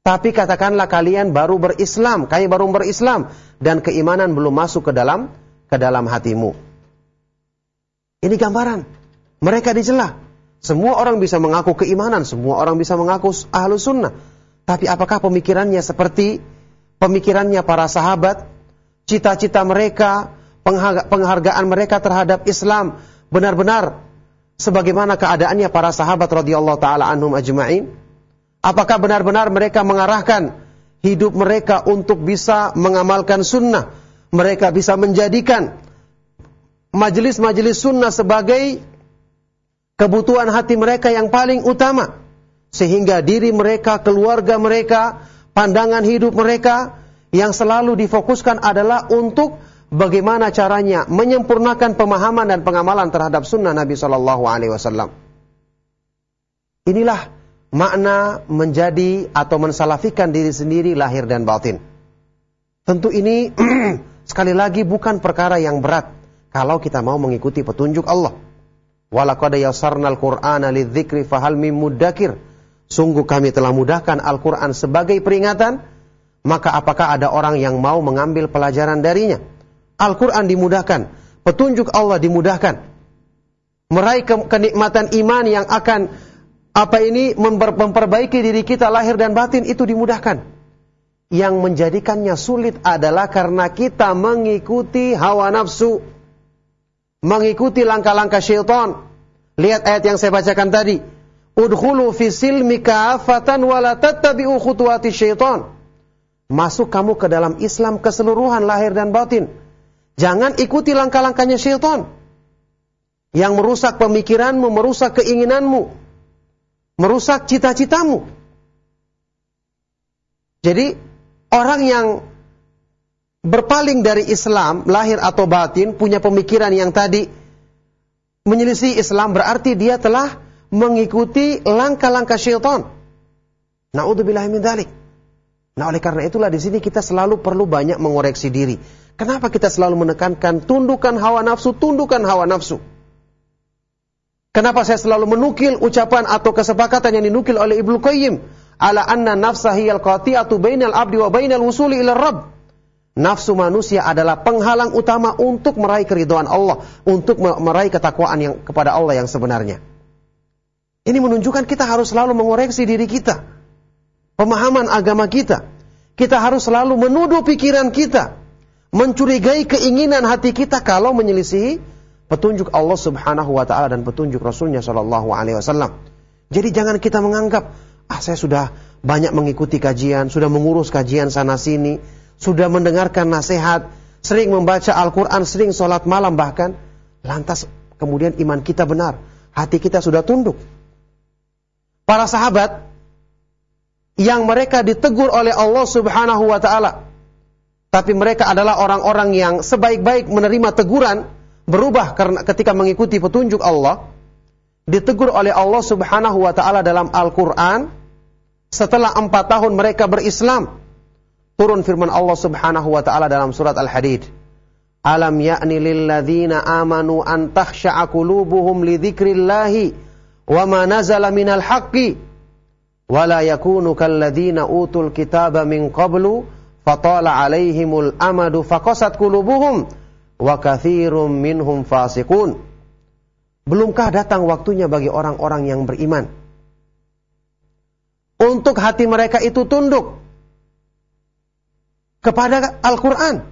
Tapi katakanlah kalian baru berislam, kalian baru berislam dan keimanan belum masuk ke dalam ke dalam hatimu. Ini gambaran. Mereka dicela. Semua orang bisa mengaku keimanan, semua orang bisa mengaku ahlu sunnah. Tapi apakah pemikirannya seperti pemikirannya para sahabat? Cita-cita mereka, penghargaan mereka terhadap Islam benar-benar sebagaimana keadaannya para sahabat radhiyallahu taala anhum ajma'in? Apakah benar-benar mereka mengarahkan hidup mereka untuk bisa mengamalkan sunnah? Mereka bisa menjadikan majelis-majelis sunnah sebagai kebutuhan hati mereka yang paling utama. Sehingga diri mereka, keluarga mereka, pandangan hidup mereka yang selalu difokuskan adalah untuk bagaimana caranya menyempurnakan pemahaman dan pengamalan terhadap sunnah Nabi Shallallahu Alaihi Wasallam. Inilah makna menjadi atau mensalafikan diri sendiri lahir dan batin. Tentu ini [clears throat] sekali lagi bukan perkara yang berat kalau kita mau mengikuti petunjuk Allah. Walaqad yassarnal Qur'ana lidzikri fahal mim muddakir. Sungguh kami telah mudahkan Al-Qur'an sebagai peringatan, maka apakah ada orang yang mau mengambil pelajaran darinya? Al-Qur'an dimudahkan, petunjuk Allah dimudahkan. Meraih kenikmatan iman yang akan apa ini memperbaiki diri kita lahir dan batin itu dimudahkan. Yang menjadikannya sulit adalah karena kita mengikuti hawa nafsu. Mengikuti langkah-langkah syaitan. Lihat ayat yang saya bacakan tadi. Udkhulu fi silmi kafatan wa la syaitan. Masuk kamu ke dalam Islam keseluruhan lahir dan batin. Jangan ikuti langkah-langkahnya syaitan. Yang merusak pemikiranmu, merusak keinginanmu, merusak cita-citamu. Jadi, orang yang berpaling dari Islam, lahir atau batin, punya pemikiran yang tadi menyelisih Islam, berarti dia telah mengikuti langkah-langkah syaitan. Na'udzubillah min. Nah, oleh karena itulah di sini kita selalu perlu banyak mengoreksi diri. Kenapa kita selalu menekankan tundukan hawa nafsu, tundukan hawa nafsu? Kenapa saya selalu menukil ucapan atau kesepakatan yang dinukil oleh Ibnu Qayyim ala anna nafsa hiyal qati'atu bainal abdi wa bainal wusuli ila rabb. Nafsu manusia adalah penghalang utama untuk meraih keridhaan Allah, untuk meraih ketakwaan yang kepada Allah yang sebenarnya. Ini menunjukkan kita harus selalu mengoreksi diri kita pemahaman agama kita. Kita harus selalu menuduh pikiran kita, mencurigai keinginan hati kita kalau menyelisihi petunjuk Allah Subhanahu wa taala dan petunjuk Rasulnya wasallam. Jadi jangan kita menganggap ah saya sudah banyak mengikuti kajian, sudah mengurus kajian sana sini, sudah mendengarkan nasihat, sering membaca Al-Qur'an, sering sholat malam bahkan, lantas kemudian iman kita benar, hati kita sudah tunduk. Para sahabat yang mereka ditegur oleh Allah Subhanahu wa taala. Tapi mereka adalah orang-orang yang sebaik-baik menerima teguran, berubah karena ketika mengikuti petunjuk Allah, ditegur oleh Allah Subhanahu wa taala dalam Al-Qur'an setelah empat tahun mereka berislam. Turun firman Allah Subhanahu wa taala dalam surat Al-Hadid. Alam ya'ni lilladzina amanu an takhsha'a qulubuhum li wa ma nazala minal haqqi wala yakunu kalladzina utul kitaba min qablu fatala alaihimul amadu faqasat wa katsirum minhum fasiqun Belumkah datang waktunya bagi orang-orang yang beriman untuk hati mereka itu tunduk kepada Al-Qur'an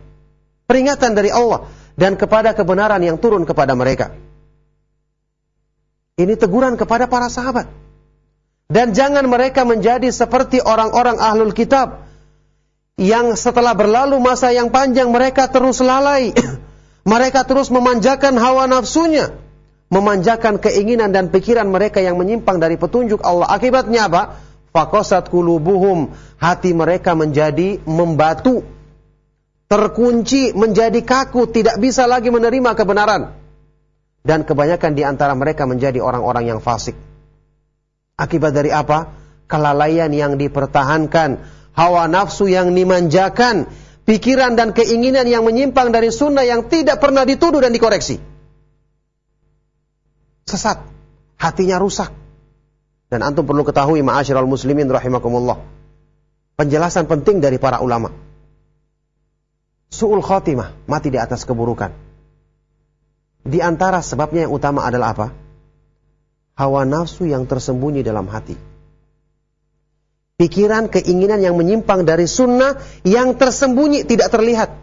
peringatan dari Allah dan kepada kebenaran yang turun kepada mereka. Ini teguran kepada para sahabat. Dan jangan mereka menjadi seperti orang-orang ahlul kitab yang setelah berlalu masa yang panjang mereka terus lalai. [clears throat] mereka terus memanjakan hawa nafsunya, memanjakan keinginan dan pikiran mereka yang menyimpang dari petunjuk Allah. Akibatnya apa? Fakosat kulubuhum, hati mereka menjadi membatu, terkunci, menjadi kaku, tidak bisa lagi menerima kebenaran. Dan kebanyakan di antara mereka menjadi orang-orang yang fasik. Akibat dari apa? Kelalaian yang dipertahankan, hawa nafsu yang dimanjakan, pikiran dan keinginan yang menyimpang dari sunnah yang tidak pernah dituduh dan dikoreksi. Sesat, hatinya rusak. Dan antum perlu ketahui ma'asyiral muslimin rahimakumullah. Penjelasan penting dari para ulama. Su'ul khotimah, mati di atas keburukan. Di antara sebabnya yang utama adalah apa? Hawa nafsu yang tersembunyi dalam hati. Pikiran, keinginan yang menyimpang dari sunnah yang tersembunyi tidak terlihat.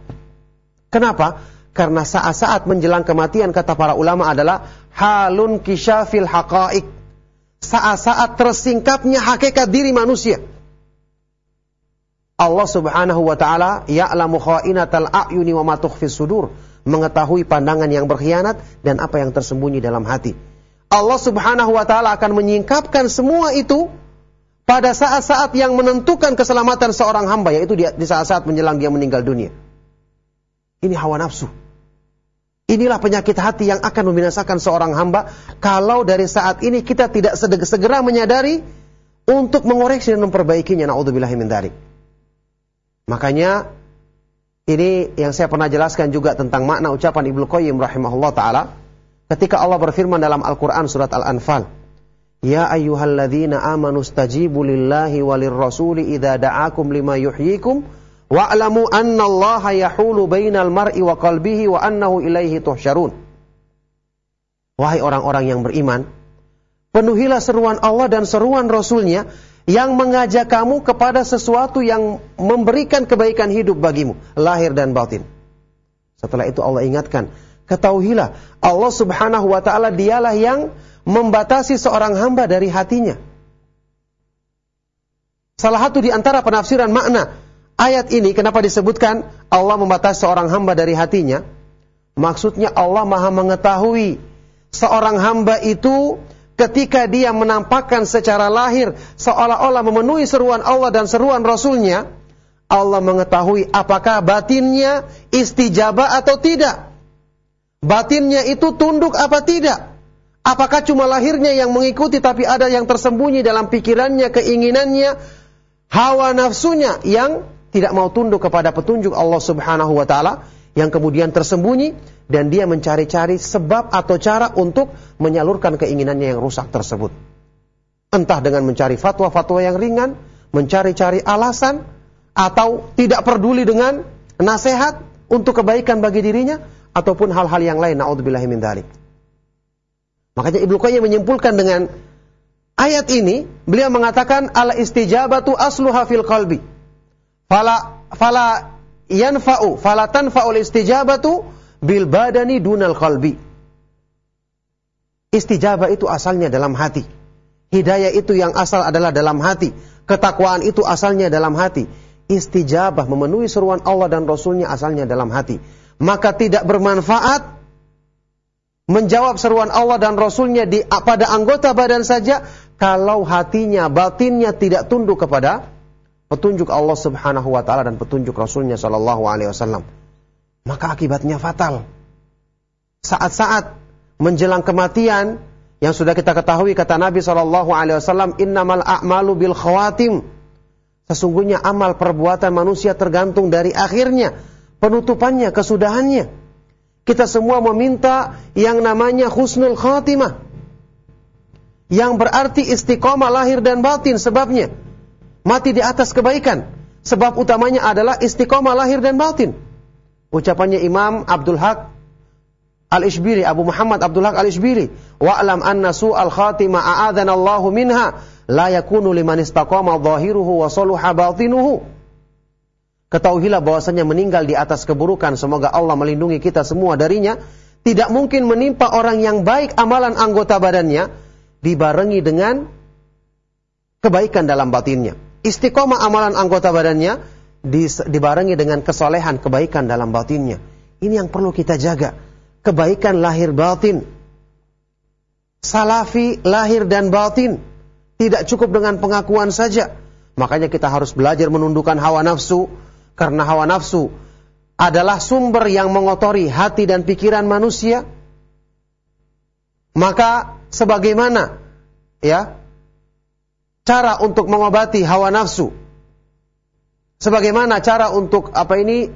Kenapa? Karena saat-saat menjelang kematian kata para ulama adalah halun kisyafil haqaik. Saat-saat tersingkapnya hakikat diri manusia. Allah Subhanahu wa taala ya'lamu kha'inatal a'yuni wa ma sudur, mengetahui pandangan yang berkhianat dan apa yang tersembunyi dalam hati. Allah Subhanahu wa taala akan menyingkapkan semua itu pada saat-saat yang menentukan keselamatan seorang hamba yaitu di saat-saat menjelang dia meninggal dunia. Ini hawa nafsu. Inilah penyakit hati yang akan membinasakan seorang hamba kalau dari saat ini kita tidak segera menyadari untuk mengoreksi dan memperbaikinya. Min. Makanya ini yang saya pernah jelaskan juga tentang makna ucapan Ibnu Qayyim rahimahullah taala Ketika Allah berfirman dalam Al-Quran surat Al-Anfal, Ya ayyuhalladzina amanu stajibu lillahi walir rasuli idha da'akum lima yuhyikum wa'lamu anna Allah yahulu bainal mar'i wa qalbihi wa annahu ilaihi tuhsyarun. Wahai orang-orang yang beriman, penuhilah seruan Allah dan seruan Rasulnya yang mengajak kamu kepada sesuatu yang memberikan kebaikan hidup bagimu, lahir dan batin. Setelah itu Allah ingatkan, Ketahuilah, Allah subhanahu wa ta'ala dialah yang membatasi seorang hamba dari hatinya. Salah satu di antara penafsiran makna ayat ini, kenapa disebutkan Allah membatasi seorang hamba dari hatinya? Maksudnya Allah maha mengetahui seorang hamba itu ketika dia menampakkan secara lahir seolah-olah memenuhi seruan Allah dan seruan Rasulnya, Allah mengetahui apakah batinnya istijabah atau tidak. Batinnya itu tunduk apa tidak. Apakah cuma lahirnya yang mengikuti tapi ada yang tersembunyi dalam pikirannya, keinginannya, hawa nafsunya yang tidak mau tunduk kepada petunjuk Allah Subhanahu wa taala yang kemudian tersembunyi dan dia mencari-cari sebab atau cara untuk menyalurkan keinginannya yang rusak tersebut. Entah dengan mencari fatwa-fatwa yang ringan, mencari-cari alasan, atau tidak peduli dengan nasihat untuk kebaikan bagi dirinya, ataupun hal-hal yang lain. Naudzubillahi min dzalik. Makanya Ibnu Qayyim menyimpulkan dengan ayat ini, beliau mengatakan al istijabatu asluha fil qalbi. Fala fala yanfa'u fala tanfa'ul istijabatu bil badani dunal qalbi. Istijabah itu asalnya dalam hati. Hidayah itu yang asal adalah dalam hati. Ketakwaan itu asalnya dalam hati. Istijabah memenuhi seruan Allah dan Rasulnya asalnya dalam hati. Maka tidak bermanfaat menjawab seruan Allah dan Rasulnya di, pada anggota badan saja kalau hatinya, batinnya tidak tunduk kepada petunjuk Allah Subhanahu wa taala dan petunjuk Rasulnya sallallahu alaihi wasallam. Maka akibatnya fatal. Saat-saat menjelang kematian yang sudah kita ketahui kata Nabi Shallallahu Alaihi Wasallam innamal a'malu bil khawatim. Sesungguhnya amal perbuatan manusia tergantung dari akhirnya penutupannya kesudahannya. Kita semua meminta yang namanya husnul khatimah. Yang berarti istiqomah lahir dan batin sebabnya. Mati di atas kebaikan. Sebab utamanya adalah istiqomah lahir dan batin. Ucapannya Imam Abdul Haq Al-Ishbili, Abu Muhammad Abdul Haq Al-Ishbili. Wa'lam anna su'al khatimah a'adhan Allahu minha la yakunu liman istaqama zahiruhu wa saluha batinuhu. Ketahuilah bahwasanya meninggal di atas keburukan, semoga Allah melindungi kita semua darinya, tidak mungkin menimpa orang yang baik amalan anggota badannya dibarengi dengan kebaikan dalam batinnya. Istiqomah amalan anggota badannya dibarengi dengan kesolehan, kebaikan dalam batinnya. Ini yang perlu kita jaga. Kebaikan lahir batin. Salafi lahir dan batin. Tidak cukup dengan pengakuan saja. Makanya kita harus belajar menundukkan hawa nafsu. Karena hawa nafsu adalah sumber yang mengotori hati dan pikiran manusia. Maka sebagaimana ya cara untuk mengobati hawa nafsu Sebagaimana cara untuk apa ini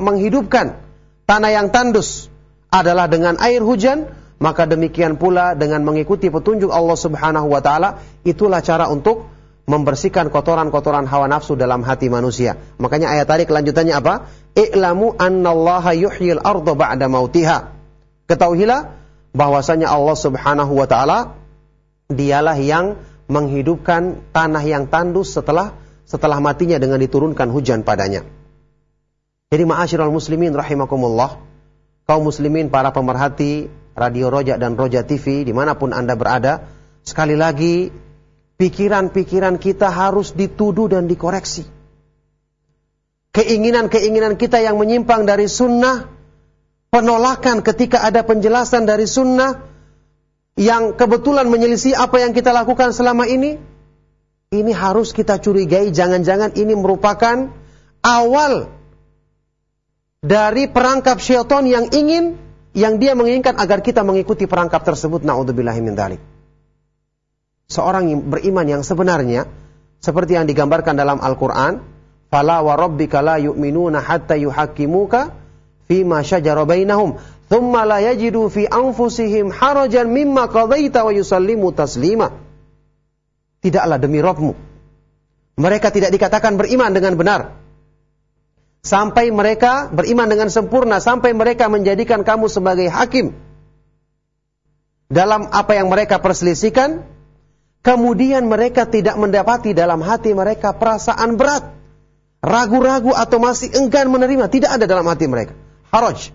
menghidupkan tanah yang tandus adalah dengan air hujan, maka demikian pula dengan mengikuti petunjuk Allah Subhanahu wa taala, itulah cara untuk membersihkan kotoran-kotoran hawa nafsu dalam hati manusia. Makanya ayat tadi kelanjutannya apa? I'lamu annallaha yuhyil arda ba'da mautiha. Ketahuilah bahwasanya Allah Subhanahu wa taala dialah yang menghidupkan tanah yang tandus setelah setelah matinya dengan diturunkan hujan padanya. Jadi ma'asyiral muslimin rahimakumullah, kaum muslimin para pemerhati Radio Roja dan Roja TV di mana pun Anda berada, sekali lagi pikiran-pikiran kita harus dituduh dan dikoreksi. Keinginan-keinginan kita yang menyimpang dari sunnah, penolakan ketika ada penjelasan dari sunnah, yang kebetulan menyelisih apa yang kita lakukan selama ini, ini harus kita curigai, jangan-jangan ini merupakan awal dari perangkap syaitan yang ingin, yang dia menginginkan agar kita mengikuti perangkap tersebut. Na'udzubillahi. Seorang yang beriman yang sebenarnya, seperti yang digambarkan dalam Al-Quran, Fala wa rabbika la yu'minuna hatta yuhakimuka fima syajara bainahum thumma la yajidu fi anfusihim harajan mimma qadaita wa yusallimu taslima tidaklah demi Robmu. Mereka tidak dikatakan beriman dengan benar. Sampai mereka beriman dengan sempurna, sampai mereka menjadikan kamu sebagai hakim. Dalam apa yang mereka perselisihkan, kemudian mereka tidak mendapati dalam hati mereka perasaan berat. Ragu-ragu atau masih enggan menerima, tidak ada dalam hati mereka. Haraj.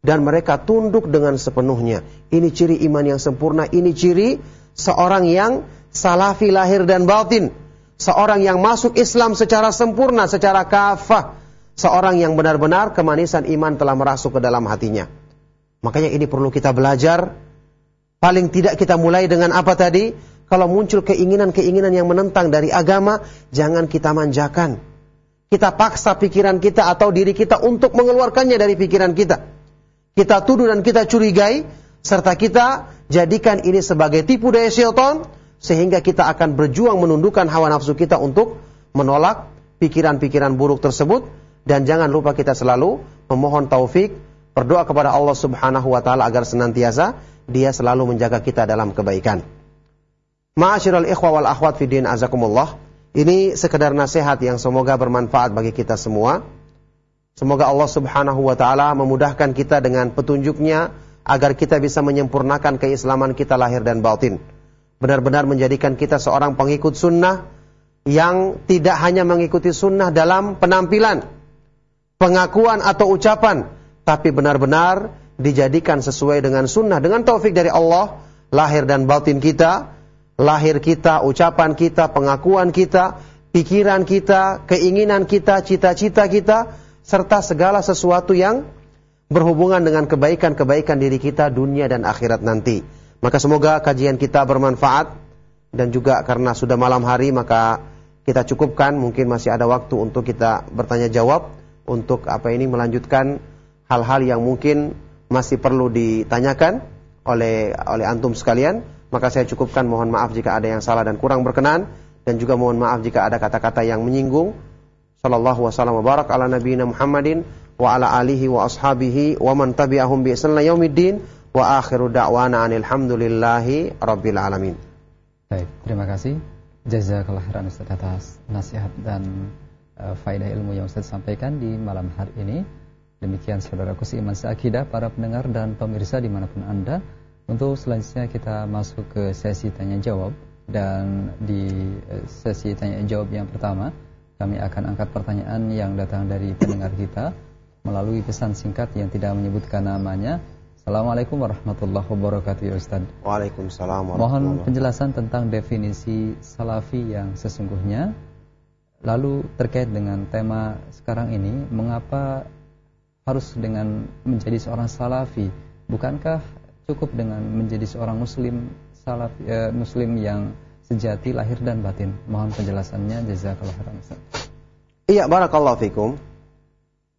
Dan mereka tunduk dengan sepenuhnya. Ini ciri iman yang sempurna, ini ciri seorang yang salafi lahir dan batin, seorang yang masuk Islam secara sempurna, secara kafah, seorang yang benar-benar kemanisan iman telah merasuk ke dalam hatinya. Makanya ini perlu kita belajar. Paling tidak kita mulai dengan apa tadi? Kalau muncul keinginan-keinginan yang menentang dari agama, jangan kita manjakan. Kita paksa pikiran kita atau diri kita untuk mengeluarkannya dari pikiran kita. Kita tuduh dan kita curigai, serta kita jadikan ini sebagai tipu daya syaitan, sehingga kita akan berjuang menundukkan hawa nafsu kita untuk menolak pikiran-pikiran buruk tersebut dan jangan lupa kita selalu memohon taufik, berdoa kepada Allah Subhanahu wa taala agar senantiasa dia selalu menjaga kita dalam kebaikan. Ma'asyiral ikhwa wal akhwat fi din azakumullah. Ini sekedar nasihat yang semoga bermanfaat bagi kita semua. Semoga Allah Subhanahu wa taala memudahkan kita dengan petunjuknya agar kita bisa menyempurnakan keislaman kita lahir dan batin. Benar-benar menjadikan kita seorang pengikut sunnah yang tidak hanya mengikuti sunnah dalam penampilan, pengakuan atau ucapan, tapi benar-benar dijadikan sesuai dengan sunnah, dengan taufik dari Allah, lahir dan batin kita, lahir kita, ucapan kita, pengakuan kita, pikiran kita, keinginan kita, cita-cita kita, serta segala sesuatu yang berhubungan dengan kebaikan-kebaikan diri kita dunia dan akhirat nanti. Maka semoga kajian kita bermanfaat. Dan juga karena sudah malam hari maka kita cukupkan. Mungkin masih ada waktu untuk kita bertanya jawab untuk apa ini melanjutkan hal-hal yang mungkin masih perlu ditanyakan oleh oleh antum sekalian, maka saya cukupkan mohon maaf jika ada yang salah dan kurang berkenan dan juga mohon maaf jika ada kata-kata yang menyinggung. Sallallahu wasallam wa barak ala nabiyina Muhammadin wa ala alihi wa ashabihi wa man tabi'ahum bi ihsan yaumiddin wa akhiru da'wana alhamdulillahi rabbil alamin. Baik, terima kasih. Jazakallah khairan Ustaz atas nasihat dan uh, faedah ilmu yang Ustaz sampaikan di malam hari ini. Demikian saudaraku seiman seakidah para pendengar dan pemirsa di mana pun Anda. Untuk selanjutnya kita masuk ke sesi tanya jawab dan di uh, sesi tanya jawab yang pertama kami akan angkat pertanyaan yang datang dari pendengar kita melalui pesan singkat yang tidak menyebutkan namanya. Assalamualaikum warahmatullahi wabarakatuh ya Ustaz. Waalaikumsalam Mohon penjelasan tentang definisi salafi yang sesungguhnya Lalu terkait dengan tema sekarang ini, mengapa harus dengan menjadi seorang salafi? Bukankah cukup dengan menjadi seorang muslim salafi, eh, muslim yang sejati lahir dan batin? Mohon penjelasannya jazakallahu khairan. Iya, barakallahu fikum.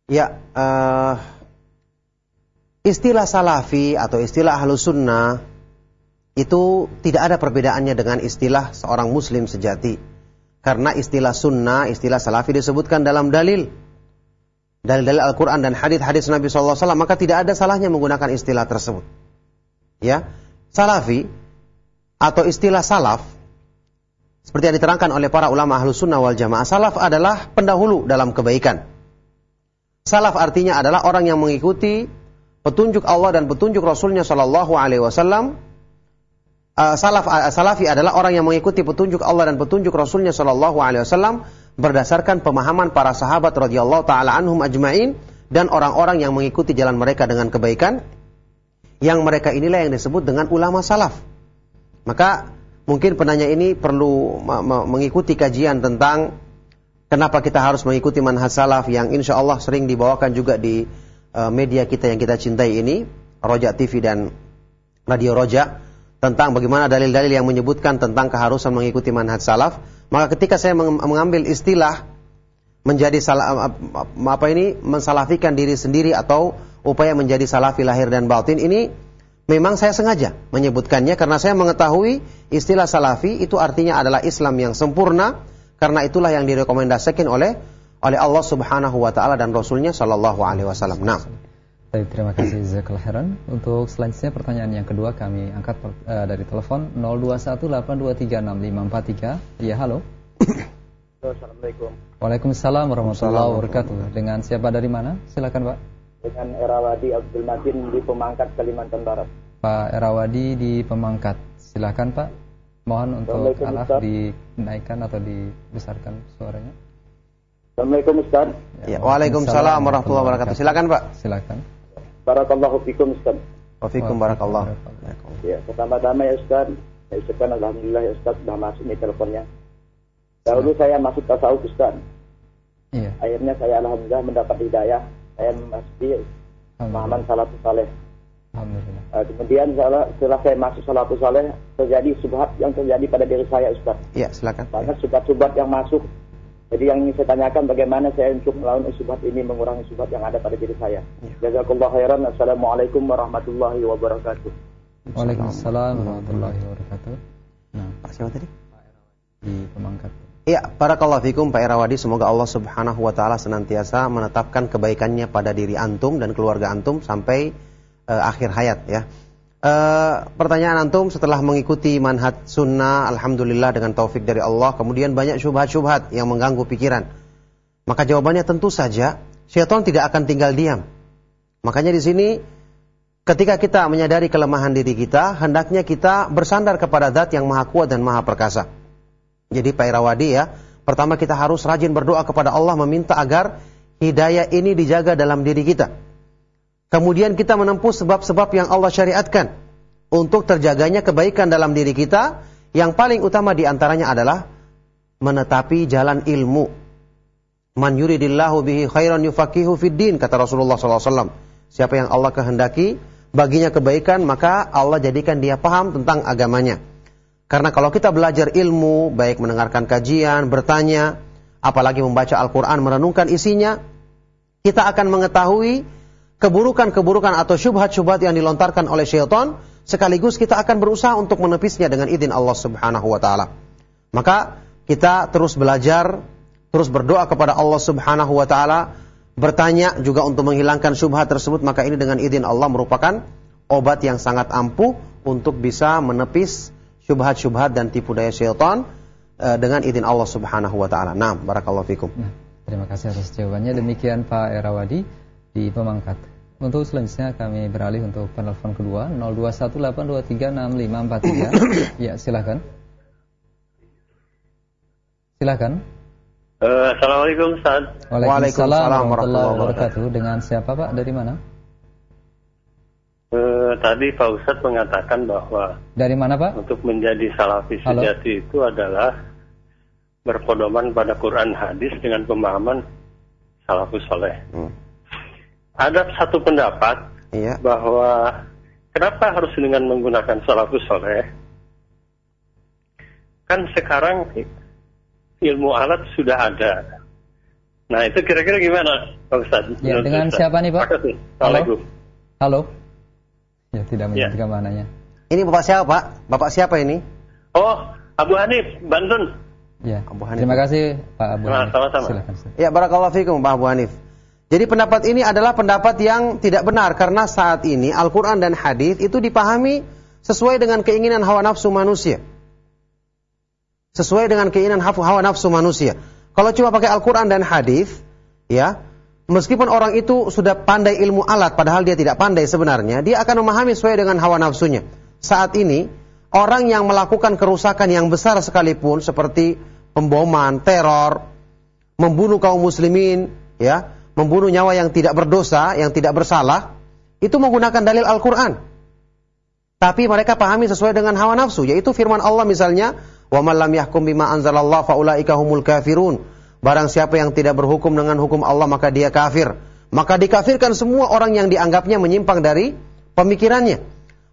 Ya, uh, istilah salafi atau istilah ahlus sunnah itu tidak ada perbedaannya dengan istilah seorang muslim sejati. Karena istilah sunnah, istilah salafi disebutkan dalam dalil. Dalil-dalil Al-Quran dan hadis-hadis Nabi SAW, maka tidak ada salahnya menggunakan istilah tersebut. Ya, Salafi atau istilah salaf, seperti yang diterangkan oleh para ulama ahlu sunnah wal jamaah, salaf adalah pendahulu dalam kebaikan. Salaf artinya adalah orang yang mengikuti petunjuk Allah dan petunjuk Rasulnya Shallallahu Alaihi Wasallam uh, salaf uh, salafi adalah orang yang mengikuti petunjuk Allah dan petunjuk Rasulnya Shallallahu Alaihi Wasallam berdasarkan pemahaman para sahabat radhiyallahu taala anhum ajmain dan orang-orang yang mengikuti jalan mereka dengan kebaikan yang mereka inilah yang disebut dengan ulama salaf. Maka mungkin penanya ini perlu mengikuti kajian tentang kenapa kita harus mengikuti manhaj salaf yang insya Allah sering dibawakan juga di uh, media kita yang kita cintai ini, Roja TV dan Radio Roja tentang bagaimana dalil-dalil yang menyebutkan tentang keharusan mengikuti manhaj salaf, maka ketika saya mengambil istilah menjadi salah apa ini mensalafikan diri sendiri atau upaya menjadi salafi lahir dan batin ini memang saya sengaja menyebutkannya karena saya mengetahui istilah salafi itu artinya adalah Islam yang sempurna karena itulah yang direkomendasikan oleh oleh Allah Subhanahu wa taala dan Rasulnya Shallallahu alaihi wasallam. Nah, Baik, terima kasih Zakal Heran. Untuk selanjutnya pertanyaan yang kedua kami angkat uh, dari telepon 0218236543. Ya, halo. Assalamualaikum. Waalaikumsalam warahmatullahi wabarakatuh. Dengan siapa dari mana? Silakan, Pak. Dengan Erawadi Abdul Majid di Pemangkat Kalimantan Barat. Pak Erawadi di Pemangkat. Silakan, Pak. Mohon untuk alaf dinaikkan atau dibesarkan suaranya. Assalamualaikum Ustaz. Ya, Waalaikumsalam warahmatullahi wabarakatuh. Silakan, Pak. Silakan. Barakallahu fikum Ustaz. Wafikum barakallah. Ya, pertama-tama ya Ustaz, saya ucapkan Alhamdulillah ya Ustaz sudah masuk nih teleponnya. Dahulu saya masuk tasawuf Ustaz. Iya. Akhirnya saya alhamdulillah mendapat hidayah. Saya masih pemahaman salafus saleh. Alhamdulillah. Uh, kemudian setelah, setelah saya masuk salafus saleh terjadi subhat yang terjadi pada diri saya Ustaz. Iya, silakan. Banyak subhat-subhat yang masuk. Jadi yang ingin saya tanyakan bagaimana saya untuk melawan subhat ini mengurangi subhat yang ada pada diri saya. Ya. Jazakallah khairan. Assalamualaikum warahmatullahi wabarakatuh. Waalaikumsalam warahmatullahi wabarakatuh. Nah, Pak siapa tadi? Di Pemangkat. Iya, barakallahu fikum Pak Erawadi, semoga Allah Subhanahu wa taala senantiasa menetapkan kebaikannya pada diri antum dan keluarga antum sampai uh, akhir hayat ya. Uh, pertanyaan antum setelah mengikuti manhaj sunnah alhamdulillah dengan taufik dari Allah kemudian banyak syubhat-syubhat yang mengganggu pikiran. Maka jawabannya tentu saja syaitan tidak akan tinggal diam. Makanya di sini ketika kita menyadari kelemahan diri kita, hendaknya kita bersandar kepada zat yang maha kuat dan maha perkasa. Jadi Pak Irawadi ya, pertama kita harus rajin berdoa kepada Allah meminta agar hidayah ini dijaga dalam diri kita. Kemudian kita menempuh sebab-sebab yang Allah syariatkan untuk terjaganya kebaikan dalam diri kita. Yang paling utama di antaranya adalah menetapi jalan ilmu. Man yuridillahu bihi khairan yufakihu fid din kata Rasulullah SAW. Siapa yang Allah kehendaki baginya kebaikan maka Allah jadikan dia paham tentang agamanya. Karena kalau kita belajar ilmu, baik mendengarkan kajian, bertanya, apalagi membaca Al-Quran, merenungkan isinya, kita akan mengetahui keburukan-keburukan atau syubhat-syubhat yang dilontarkan oleh syaitan, sekaligus kita akan berusaha untuk menepisnya dengan izin Allah Subhanahu wa taala. Maka kita terus belajar, terus berdoa kepada Allah Subhanahu wa taala, bertanya juga untuk menghilangkan syubhat tersebut, maka ini dengan izin Allah merupakan obat yang sangat ampuh untuk bisa menepis syubhat-syubhat dan tipu daya syaitan uh, dengan izin Allah Subhanahu wa taala. Nah, barakallahu fikum. Nah, terima kasih atas jawabannya. Demikian Pak Erawadi di Pemangkat. Untuk selanjutnya kami beralih untuk penelpon kedua 0218236543. ya, silakan. Silakan. Uh, Assalamualaikum Ustaz. Waalaikumsalam warahmatullahi wabarakatuh. Dengan siapa Pak? Dari mana? Eh, tadi Pak Ustadz mengatakan bahwa dari mana Pak? Untuk menjadi salafi sejati itu adalah berpedoman pada Quran hadis dengan pemahaman salafus soleh. Hmm. Ada satu pendapat iya. bahwa kenapa harus dengan menggunakan salafus soleh? Kan sekarang ilmu alat sudah ada. Nah itu kira-kira gimana Pak Ustadz? Ya, dengan Ustaz? siapa nih Pak? Halo. Halo. Ya, tidak ya. menyebutkan ya. mananya. Ini Bapak siapa, Pak? Bapak siapa ini? Oh, Abu Hanif, Banten. Ya. Abu Hanif. Terima kasih, Pak Abu nah, Hanif. Sama-sama. Silakan. Ya, barakallahu fikum, Pak Abu Hanif. Jadi pendapat ini adalah pendapat yang tidak benar karena saat ini Al-Qur'an dan hadis itu dipahami sesuai dengan keinginan hawa nafsu manusia. Sesuai dengan keinginan hawa nafsu manusia. Kalau cuma pakai Al-Qur'an dan hadis, ya, Meskipun orang itu sudah pandai ilmu alat, padahal dia tidak pandai sebenarnya, dia akan memahami sesuai dengan hawa nafsunya. Saat ini, orang yang melakukan kerusakan yang besar sekalipun, seperti pemboman, teror, membunuh kaum muslimin, ya, membunuh nyawa yang tidak berdosa, yang tidak bersalah, itu menggunakan dalil Al-Quran. Tapi mereka pahami sesuai dengan hawa nafsu, yaitu firman Allah misalnya, wa man lam yahkum bima anzalallah faulaika humul kafirun. Barang siapa yang tidak berhukum dengan hukum Allah maka dia kafir. Maka dikafirkan semua orang yang dianggapnya menyimpang dari pemikirannya.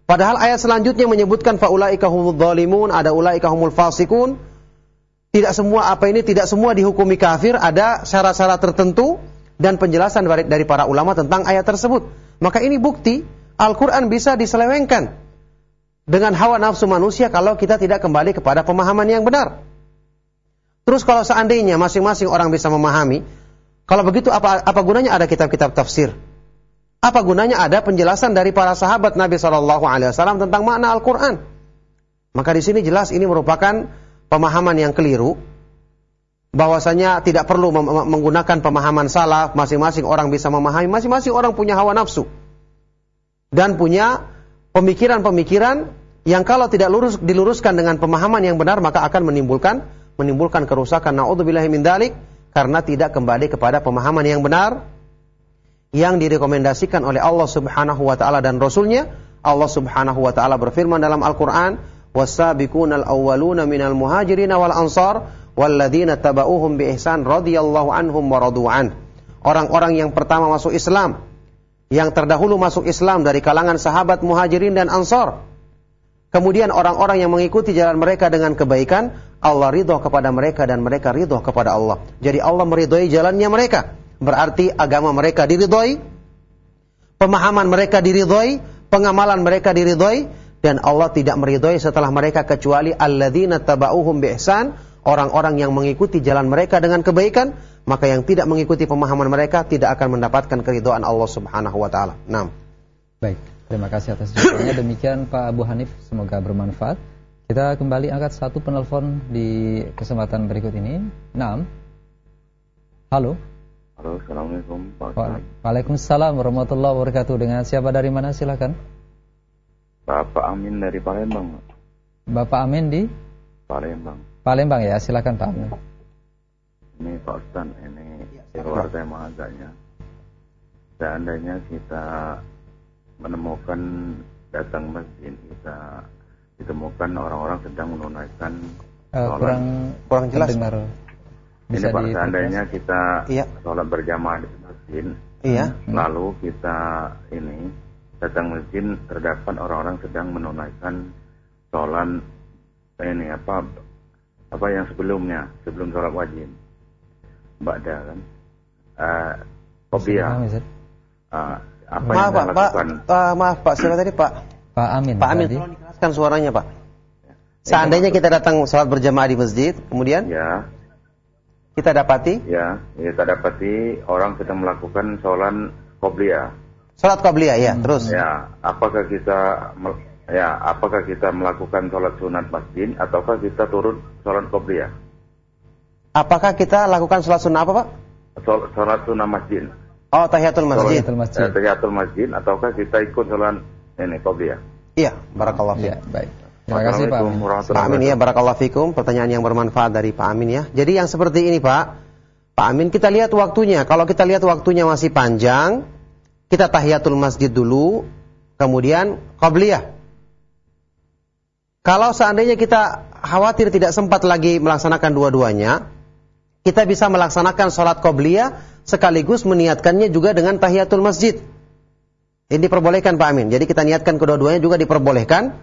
Padahal ayat selanjutnya menyebutkan faulaika humul zalimun, ada ulaika humul fasikun. Tidak semua apa ini tidak semua dihukumi kafir, ada syarat-syarat tertentu dan penjelasan dari, dari para ulama tentang ayat tersebut. Maka ini bukti Al-Qur'an bisa diselewengkan dengan hawa nafsu manusia kalau kita tidak kembali kepada pemahaman yang benar. Terus kalau seandainya masing-masing orang bisa memahami, kalau begitu apa apa gunanya ada kitab-kitab tafsir? Apa gunanya ada penjelasan dari para sahabat Nabi Shallallahu Alaihi Wasallam tentang makna Al-Quran? Maka di sini jelas ini merupakan pemahaman yang keliru, bahwasanya tidak perlu menggunakan pemahaman salah, masing-masing orang bisa memahami, masing-masing orang punya hawa nafsu dan punya pemikiran-pemikiran yang kalau tidak lurus diluruskan dengan pemahaman yang benar maka akan menimbulkan menimbulkan kerusakan naudzubillahi min dalik karena tidak kembali kepada pemahaman yang benar yang direkomendasikan oleh Allah Subhanahu wa taala dan rasulnya. Allah Subhanahu wa taala berfirman dalam Al-Qur'an, "Was-sabiqunal awwaluna minal muhajirin wal ansar walladzina tabauhum bi ihsan radhiyallahu anhum wa radu'an. Orang-orang yang pertama masuk Islam, yang terdahulu masuk Islam dari kalangan sahabat Muhajirin dan Ansor. Kemudian orang-orang yang mengikuti jalan mereka dengan kebaikan, Allah ridho kepada mereka dan mereka ridho kepada Allah. Jadi Allah meridhoi jalannya mereka. Berarti agama mereka diridhoi, pemahaman mereka diridhoi, pengamalan mereka diridhoi, dan Allah tidak meridhoi setelah mereka kecuali alladzina tabauhum bi ihsan, orang-orang yang mengikuti jalan mereka dengan kebaikan, maka yang tidak mengikuti pemahaman mereka tidak akan mendapatkan keridhaan Allah Subhanahu wa taala. Baik, terima kasih atas jawabannya. Demikian Pak Abu Hanif, semoga bermanfaat. Kita kembali angkat satu penelpon di kesempatan berikut ini. Naam. Halo. Halo, Assalamualaikum Pak Waalaikumsalam warahmatullahi wabarakatuh. Dengan siapa dari mana silakan? Bapak Amin dari Palembang. Bapak Amin di? Palembang. Palembang ya, silakan Pak Amin. Ini Pak Ustaz, ini di luar tema agaknya. Seandainya kita menemukan datang masjid kita. Ditemukan orang-orang sedang menunaikan uh, kurang kurang jelas. dengar bisa ini Pak, seandainya kita iya. sholat berjamaah di masjid, iya. lalu kita ini datang masjid terdapat orang-orang sedang menunaikan sholat ini apa apa yang sebelumnya sebelum sholat wajib. Ba'da kan? Uh, uh, apa maaf, yang Pak, Pak, uh, maaf Pak. Siapa tadi Pak? Pak Amin Pak Amin. Tolong dikeraskan suaranya Pak. Seandainya kita datang sholat berjamaah di masjid kemudian ya. kita dapati? Ya kita dapati orang sedang melakukan sholat qobliyah. Sholat qobliyah ya hmm. terus? Ya apakah kita Ya, apakah kita melakukan sholat sunat masjid ataukah kita turun sholat qobliyah? Apakah kita lakukan sholat sunnah apa Pak? Sholat sunnah masjid. Oh, tahiyatul masjid. Tahiyatul masjid. Eh, tahiyatul masjid ataukah kita ikut sholat ini qobliyah? Iya, barakallah Iya, baik. Terima kasih Pak Amin. Pak Amin ya, barakallah fikum. Pertanyaan yang bermanfaat dari Pak Amin ya. Jadi yang seperti ini Pak, Pak Amin kita lihat waktunya. Kalau kita lihat waktunya masih panjang, kita tahiyatul masjid dulu, kemudian qobliyah. Kalau seandainya kita khawatir tidak sempat lagi melaksanakan dua-duanya, kita bisa melaksanakan sholat qobliyah sekaligus meniatkannya juga dengan tahiyatul masjid. Ini diperbolehkan Pak Amin. Jadi kita niatkan kedua-duanya juga diperbolehkan.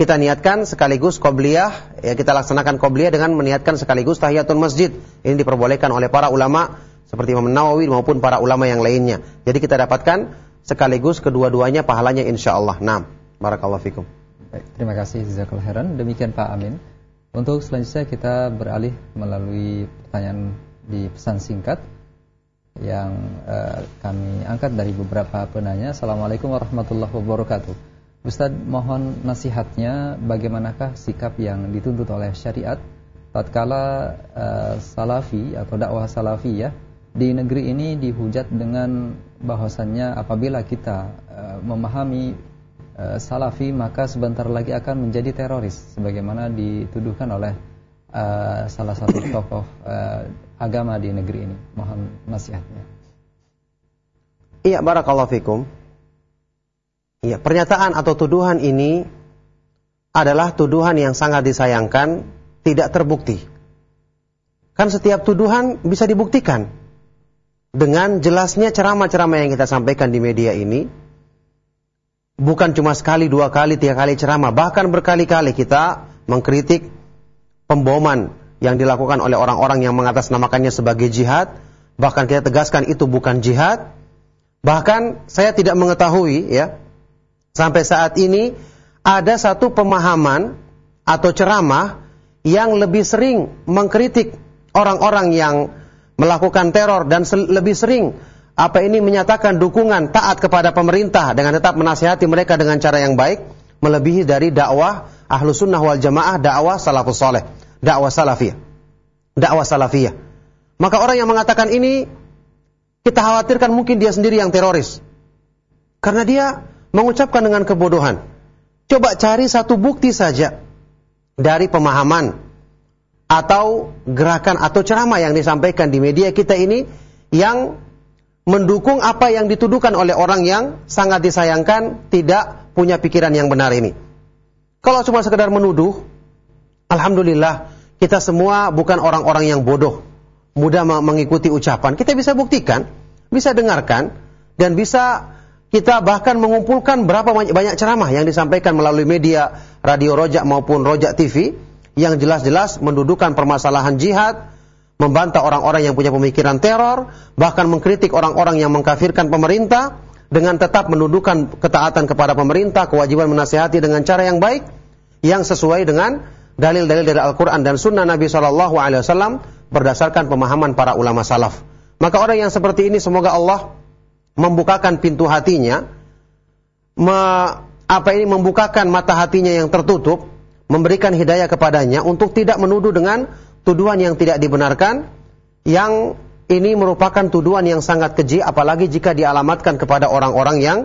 Kita niatkan sekaligus qobliyah, ya kita laksanakan qobliyah dengan meniatkan sekaligus tahiyatul masjid. Ini diperbolehkan oleh para ulama seperti Imam Nawawi maupun para ulama yang lainnya. Jadi kita dapatkan sekaligus kedua-duanya pahalanya insya Allah. Nah, barakallahu fikum. Baik, terima kasih Jazakallah Heran. Demikian Pak Amin. Untuk selanjutnya kita beralih melalui pertanyaan di pesan singkat yang uh, kami angkat dari beberapa penanya. Assalamualaikum warahmatullahi wabarakatuh. Ustadz mohon nasihatnya bagaimanakah sikap yang dituntut oleh syariat tatkala uh, salafi atau dakwah salafi ya di negeri ini dihujat dengan bahwasannya apabila kita uh, memahami salafi maka sebentar lagi akan menjadi teroris sebagaimana dituduhkan oleh uh, salah satu [coughs] tokoh uh, agama di negeri ini. Mohon nasihatnya. Iya, barakallahu fikum. Iya, pernyataan atau tuduhan ini adalah tuduhan yang sangat disayangkan, tidak terbukti. Kan setiap tuduhan bisa dibuktikan. Dengan jelasnya ceramah-ceramah yang kita sampaikan di media ini, bukan cuma sekali, dua kali, tiga kali ceramah, bahkan berkali-kali kita mengkritik pemboman yang dilakukan oleh orang-orang yang mengatasnamakannya sebagai jihad, bahkan kita tegaskan itu bukan jihad. Bahkan saya tidak mengetahui ya, sampai saat ini ada satu pemahaman atau ceramah yang lebih sering mengkritik orang-orang yang melakukan teror dan lebih sering apa ini menyatakan dukungan taat kepada pemerintah dengan tetap menasihati mereka dengan cara yang baik? Melebihi dari dakwah ahlu sunnah wal jamaah dakwah salafus soleh dakwah salafiyah. Dakwah salafiyah. Maka orang yang mengatakan ini kita khawatirkan mungkin dia sendiri yang teroris. Karena dia mengucapkan dengan kebodohan. Coba cari satu bukti saja dari pemahaman atau gerakan atau ceramah yang disampaikan di media kita ini yang mendukung apa yang dituduhkan oleh orang yang sangat disayangkan tidak punya pikiran yang benar ini. Kalau cuma sekedar menuduh, alhamdulillah kita semua bukan orang-orang yang bodoh, mudah mengikuti ucapan. Kita bisa buktikan, bisa dengarkan, dan bisa kita bahkan mengumpulkan berapa banyak, ceramah yang disampaikan melalui media radio rojak maupun rojak TV yang jelas-jelas mendudukan permasalahan jihad, membantah orang-orang yang punya pemikiran teror, bahkan mengkritik orang-orang yang mengkafirkan pemerintah dengan tetap mendudukan ketaatan kepada pemerintah, kewajiban menasihati dengan cara yang baik yang sesuai dengan dalil-dalil dari Al-Quran dan Sunnah Nabi Shallallahu Alaihi Wasallam berdasarkan pemahaman para ulama salaf. Maka orang yang seperti ini semoga Allah membukakan pintu hatinya, me, apa ini membukakan mata hatinya yang tertutup, memberikan hidayah kepadanya untuk tidak menuduh dengan tuduhan yang tidak dibenarkan, yang ini merupakan tuduhan yang sangat keji, apalagi jika dialamatkan kepada orang-orang yang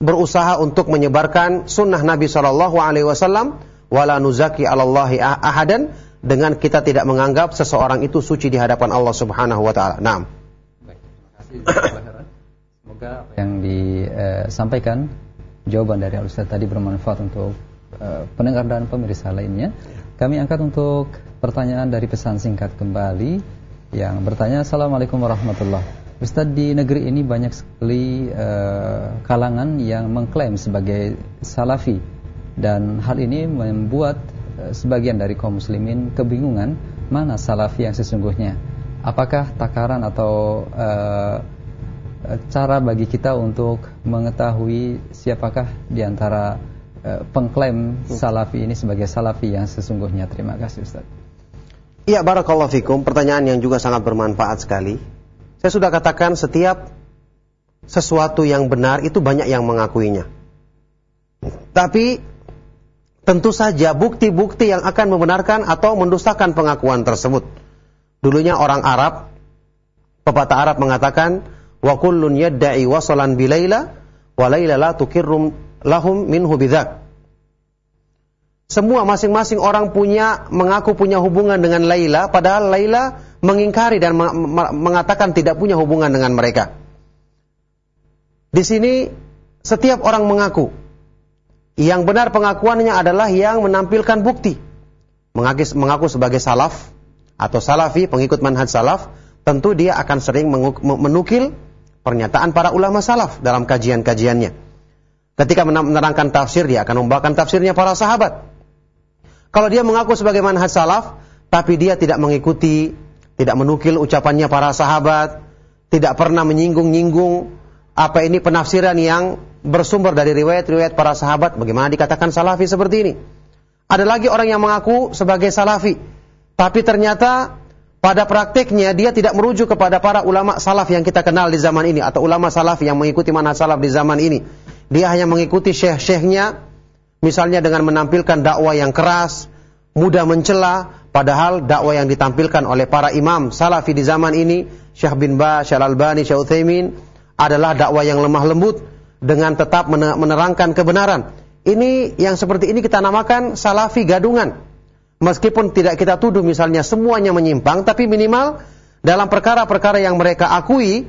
berusaha untuk menyebarkan sunnah Nabi Shallallahu Alaihi Wasallam wala nuzaki alallahi ahadan dengan kita tidak menganggap seseorang itu suci di hadapan Allah Subhanahu wa taala. Baik, terima kasih. Semoga apa yang disampaikan jawaban dari Al Ustaz tadi bermanfaat untuk uh, pendengar dan pemirsa lainnya. Kami angkat untuk pertanyaan dari pesan singkat kembali yang bertanya Assalamualaikum warahmatullahi Ustaz di negeri ini banyak sekali uh, kalangan yang mengklaim sebagai salafi dan hal ini membuat eh, sebagian dari kaum muslimin kebingungan mana salafi yang sesungguhnya. Apakah takaran atau uh, cara bagi kita untuk mengetahui siapakah di antara uh, pengklaim salafi ini sebagai salafi yang sesungguhnya? Terima kasih Ustaz. Iya, barakallahu fikum. Pertanyaan yang juga sangat bermanfaat sekali. Saya sudah katakan setiap sesuatu yang benar itu banyak yang mengakuinya. Tapi tentu saja bukti-bukti yang akan membenarkan atau mendustakan pengakuan tersebut. Dulunya orang Arab, pepatah Arab mengatakan, wa kullun yadda'i wasalan bilaila wa laila la tukirrum lahum minhu bidzak. Semua masing-masing orang punya mengaku punya hubungan dengan Laila, padahal Laila mengingkari dan mengatakan tidak punya hubungan dengan mereka. Di sini setiap orang mengaku yang benar pengakuannya adalah yang menampilkan bukti. Mengaku, mengaku sebagai salaf atau salafi, pengikut manhaj salaf, tentu dia akan sering menukil pernyataan para ulama salaf dalam kajian-kajiannya. Ketika menerangkan tafsir, dia akan membawakan tafsirnya para sahabat. Kalau dia mengaku sebagai manhaj salaf, tapi dia tidak mengikuti, tidak menukil ucapannya para sahabat, tidak pernah menyinggung-nyinggung apa ini penafsiran yang bersumber dari riwayat-riwayat para sahabat, bagaimana dikatakan salafi seperti ini? Ada lagi orang yang mengaku sebagai salafi, tapi ternyata pada praktiknya dia tidak merujuk kepada para ulama salaf yang kita kenal di zaman ini atau ulama salafi yang mengikuti mana salaf di zaman ini. Dia hanya mengikuti syekh-syekhnya, misalnya dengan menampilkan dakwah yang keras, mudah mencela, padahal dakwah yang ditampilkan oleh para imam salafi di zaman ini, Syekh bin Ba, Syekh Al-Albani, Syekh Utsaimin adalah dakwah yang lemah lembut, dengan tetap menerangkan kebenaran. Ini yang seperti ini kita namakan salafi gadungan. Meskipun tidak kita tuduh misalnya semuanya menyimpang, tapi minimal dalam perkara-perkara yang mereka akui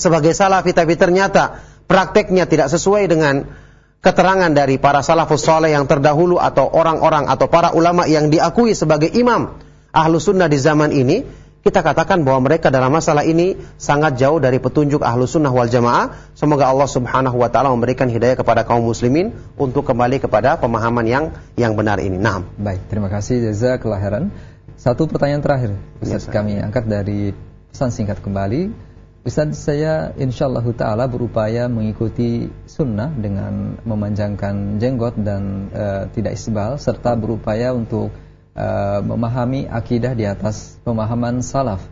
sebagai salafi, tapi ternyata prakteknya tidak sesuai dengan keterangan dari para salafus soleh yang terdahulu atau orang-orang atau para ulama yang diakui sebagai imam ahlu sunnah di zaman ini, kita katakan bahwa mereka dalam masalah ini sangat jauh dari petunjuk ahlu sunnah wal jamaah. Semoga Allah subhanahu wa ta'ala memberikan hidayah kepada kaum muslimin untuk kembali kepada pemahaman yang yang benar ini. Nah. Baik, terima kasih Jaza kelahiran. Satu pertanyaan terakhir Ustaz ya, kami angkat dari pesan singkat kembali. Ustaz saya insya Allah ta'ala berupaya mengikuti sunnah dengan memanjangkan jenggot dan uh, tidak isbal serta berupaya untuk uh, memahami akidah di atas pemahaman salaf.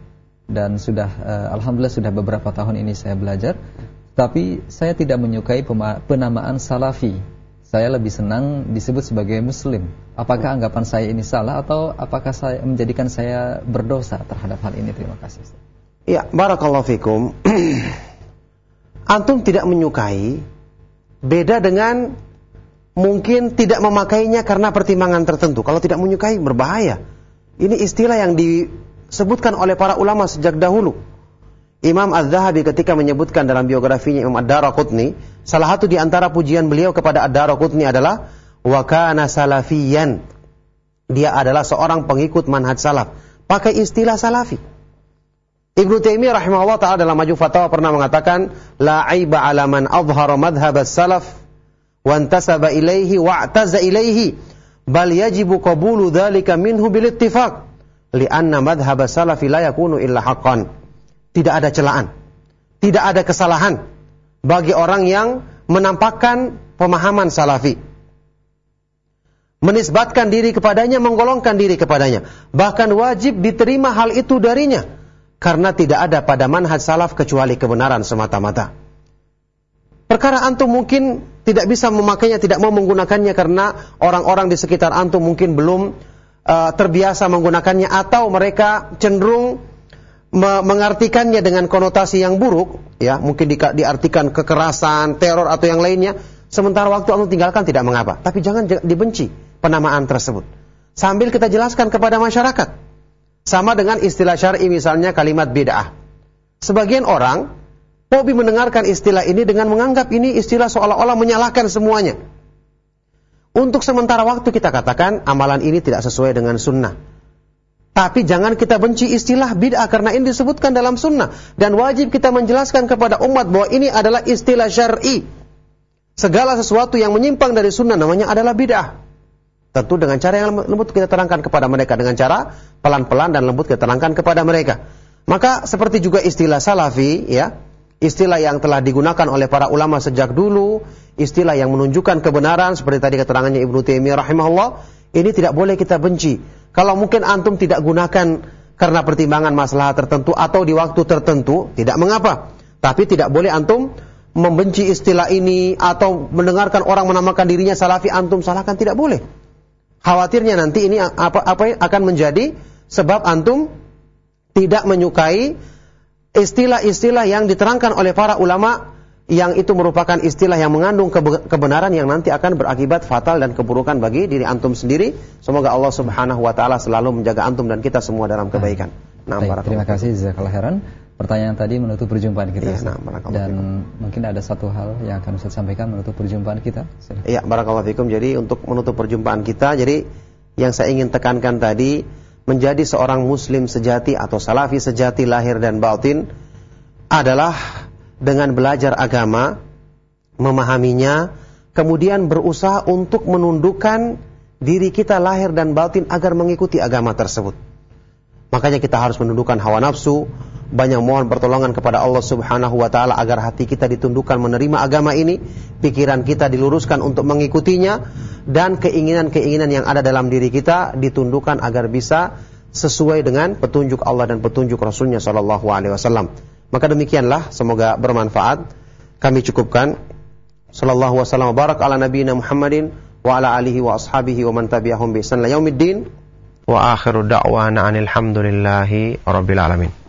Dan sudah uh, alhamdulillah sudah beberapa tahun ini saya belajar. Tapi saya tidak menyukai penamaan salafi. Saya lebih senang disebut sebagai muslim. Apakah anggapan saya ini salah atau apakah saya menjadikan saya berdosa terhadap hal ini? Terima kasih Ya barakallahu fikum [clears throat] antum tidak menyukai beda dengan mungkin tidak memakainya karena pertimbangan tertentu. Kalau tidak menyukai berbahaya. Ini istilah yang disebutkan oleh para ulama sejak dahulu. Imam Az-Zahabi ketika menyebutkan dalam biografinya Imam Ad-Daraqutni, salah satu di antara pujian beliau kepada Ad-Daraqutni adalah wa kana salafiyan. dia adalah seorang pengikut manhaj salaf. Pakai istilah salafi. Ibnu Taimiyah rahimahullah taala dalam maju fatwa pernah mengatakan la aiba ala man adhhara madhhab salaf wa intasaba ilaihi wa i'taza ilaihi bal yajibu qabulu dzalika minhu bil ittifaq lianna madhhab salafi la yakunu illa haqqan. Tidak ada celaan, tidak ada kesalahan bagi orang yang menampakkan pemahaman salafi. Menisbatkan diri kepadanya, menggolongkan diri kepadanya. Bahkan wajib diterima hal itu darinya karena tidak ada pada manhaj salaf kecuali kebenaran semata-mata. Perkara antum mungkin tidak bisa memakainya, tidak mau menggunakannya karena orang-orang di sekitar antum mungkin belum uh, terbiasa menggunakannya atau mereka cenderung me mengartikannya dengan konotasi yang buruk, ya mungkin di diartikan kekerasan, teror atau yang lainnya. Sementara waktu antum tinggalkan tidak mengapa, tapi jangan dibenci penamaan tersebut. Sambil kita jelaskan kepada masyarakat sama dengan istilah syar'i misalnya kalimat bid'ah. Sebagian orang hobi mendengarkan istilah ini dengan menganggap ini istilah seolah-olah menyalahkan semuanya. Untuk sementara waktu kita katakan amalan ini tidak sesuai dengan sunnah. Tapi jangan kita benci istilah bid'ah karena ini disebutkan dalam sunnah. Dan wajib kita menjelaskan kepada umat bahwa ini adalah istilah syar'i. Segala sesuatu yang menyimpang dari sunnah namanya adalah bid'ah. Tentu dengan cara yang lembut kita terangkan kepada mereka dengan cara pelan-pelan dan lembut kita terangkan kepada mereka. Maka seperti juga istilah salafi ya, istilah yang telah digunakan oleh para ulama sejak dulu, istilah yang menunjukkan kebenaran seperti tadi keterangannya Ibnu Taimiyah rahimahullah, ini tidak boleh kita benci. Kalau mungkin antum tidak gunakan karena pertimbangan masalah tertentu atau di waktu tertentu, tidak mengapa. Tapi tidak boleh antum membenci istilah ini atau mendengarkan orang menamakan dirinya salafi antum salahkan tidak boleh. Khawatirnya nanti ini apa apa akan menjadi sebab antum tidak menyukai istilah-istilah yang diterangkan oleh para ulama yang itu merupakan istilah yang mengandung kebenaran yang nanti akan berakibat fatal dan keburukan bagi diri antum sendiri. Semoga Allah Subhanahu wa taala selalu menjaga antum dan kita semua dalam kebaikan. Nah, Baik, terima kasih jazakallahu khairan. Pertanyaan tadi menutup perjumpaan kita. Iya, nah, Dan fikum. mungkin ada satu hal yang akan saya sampaikan menutup perjumpaan kita. Iya, barakallahu fikum. Jadi untuk menutup perjumpaan kita, jadi yang saya ingin tekankan tadi menjadi seorang muslim sejati atau salafi sejati lahir dan batin adalah dengan belajar agama, memahaminya, kemudian berusaha untuk menundukkan diri kita lahir dan batin agar mengikuti agama tersebut. Makanya kita harus menundukkan hawa nafsu, banyak mohon pertolongan kepada Allah Subhanahu wa taala agar hati kita ditundukkan menerima agama ini, pikiran kita diluruskan untuk mengikutinya dan keinginan-keinginan yang ada dalam diri kita ditundukkan agar bisa sesuai dengan petunjuk Allah dan petunjuk Rasulnya Shallallahu Alaihi Wasallam. Maka demikianlah, semoga bermanfaat. Kami cukupkan. Sallallahu wasallam barak ala nabiyina Muhammadin wa ala alihi wa ashabihi wa man tabi'ahum bi ihsan Wa akhiru da'wana anil hamdulillahi rabbil alamin.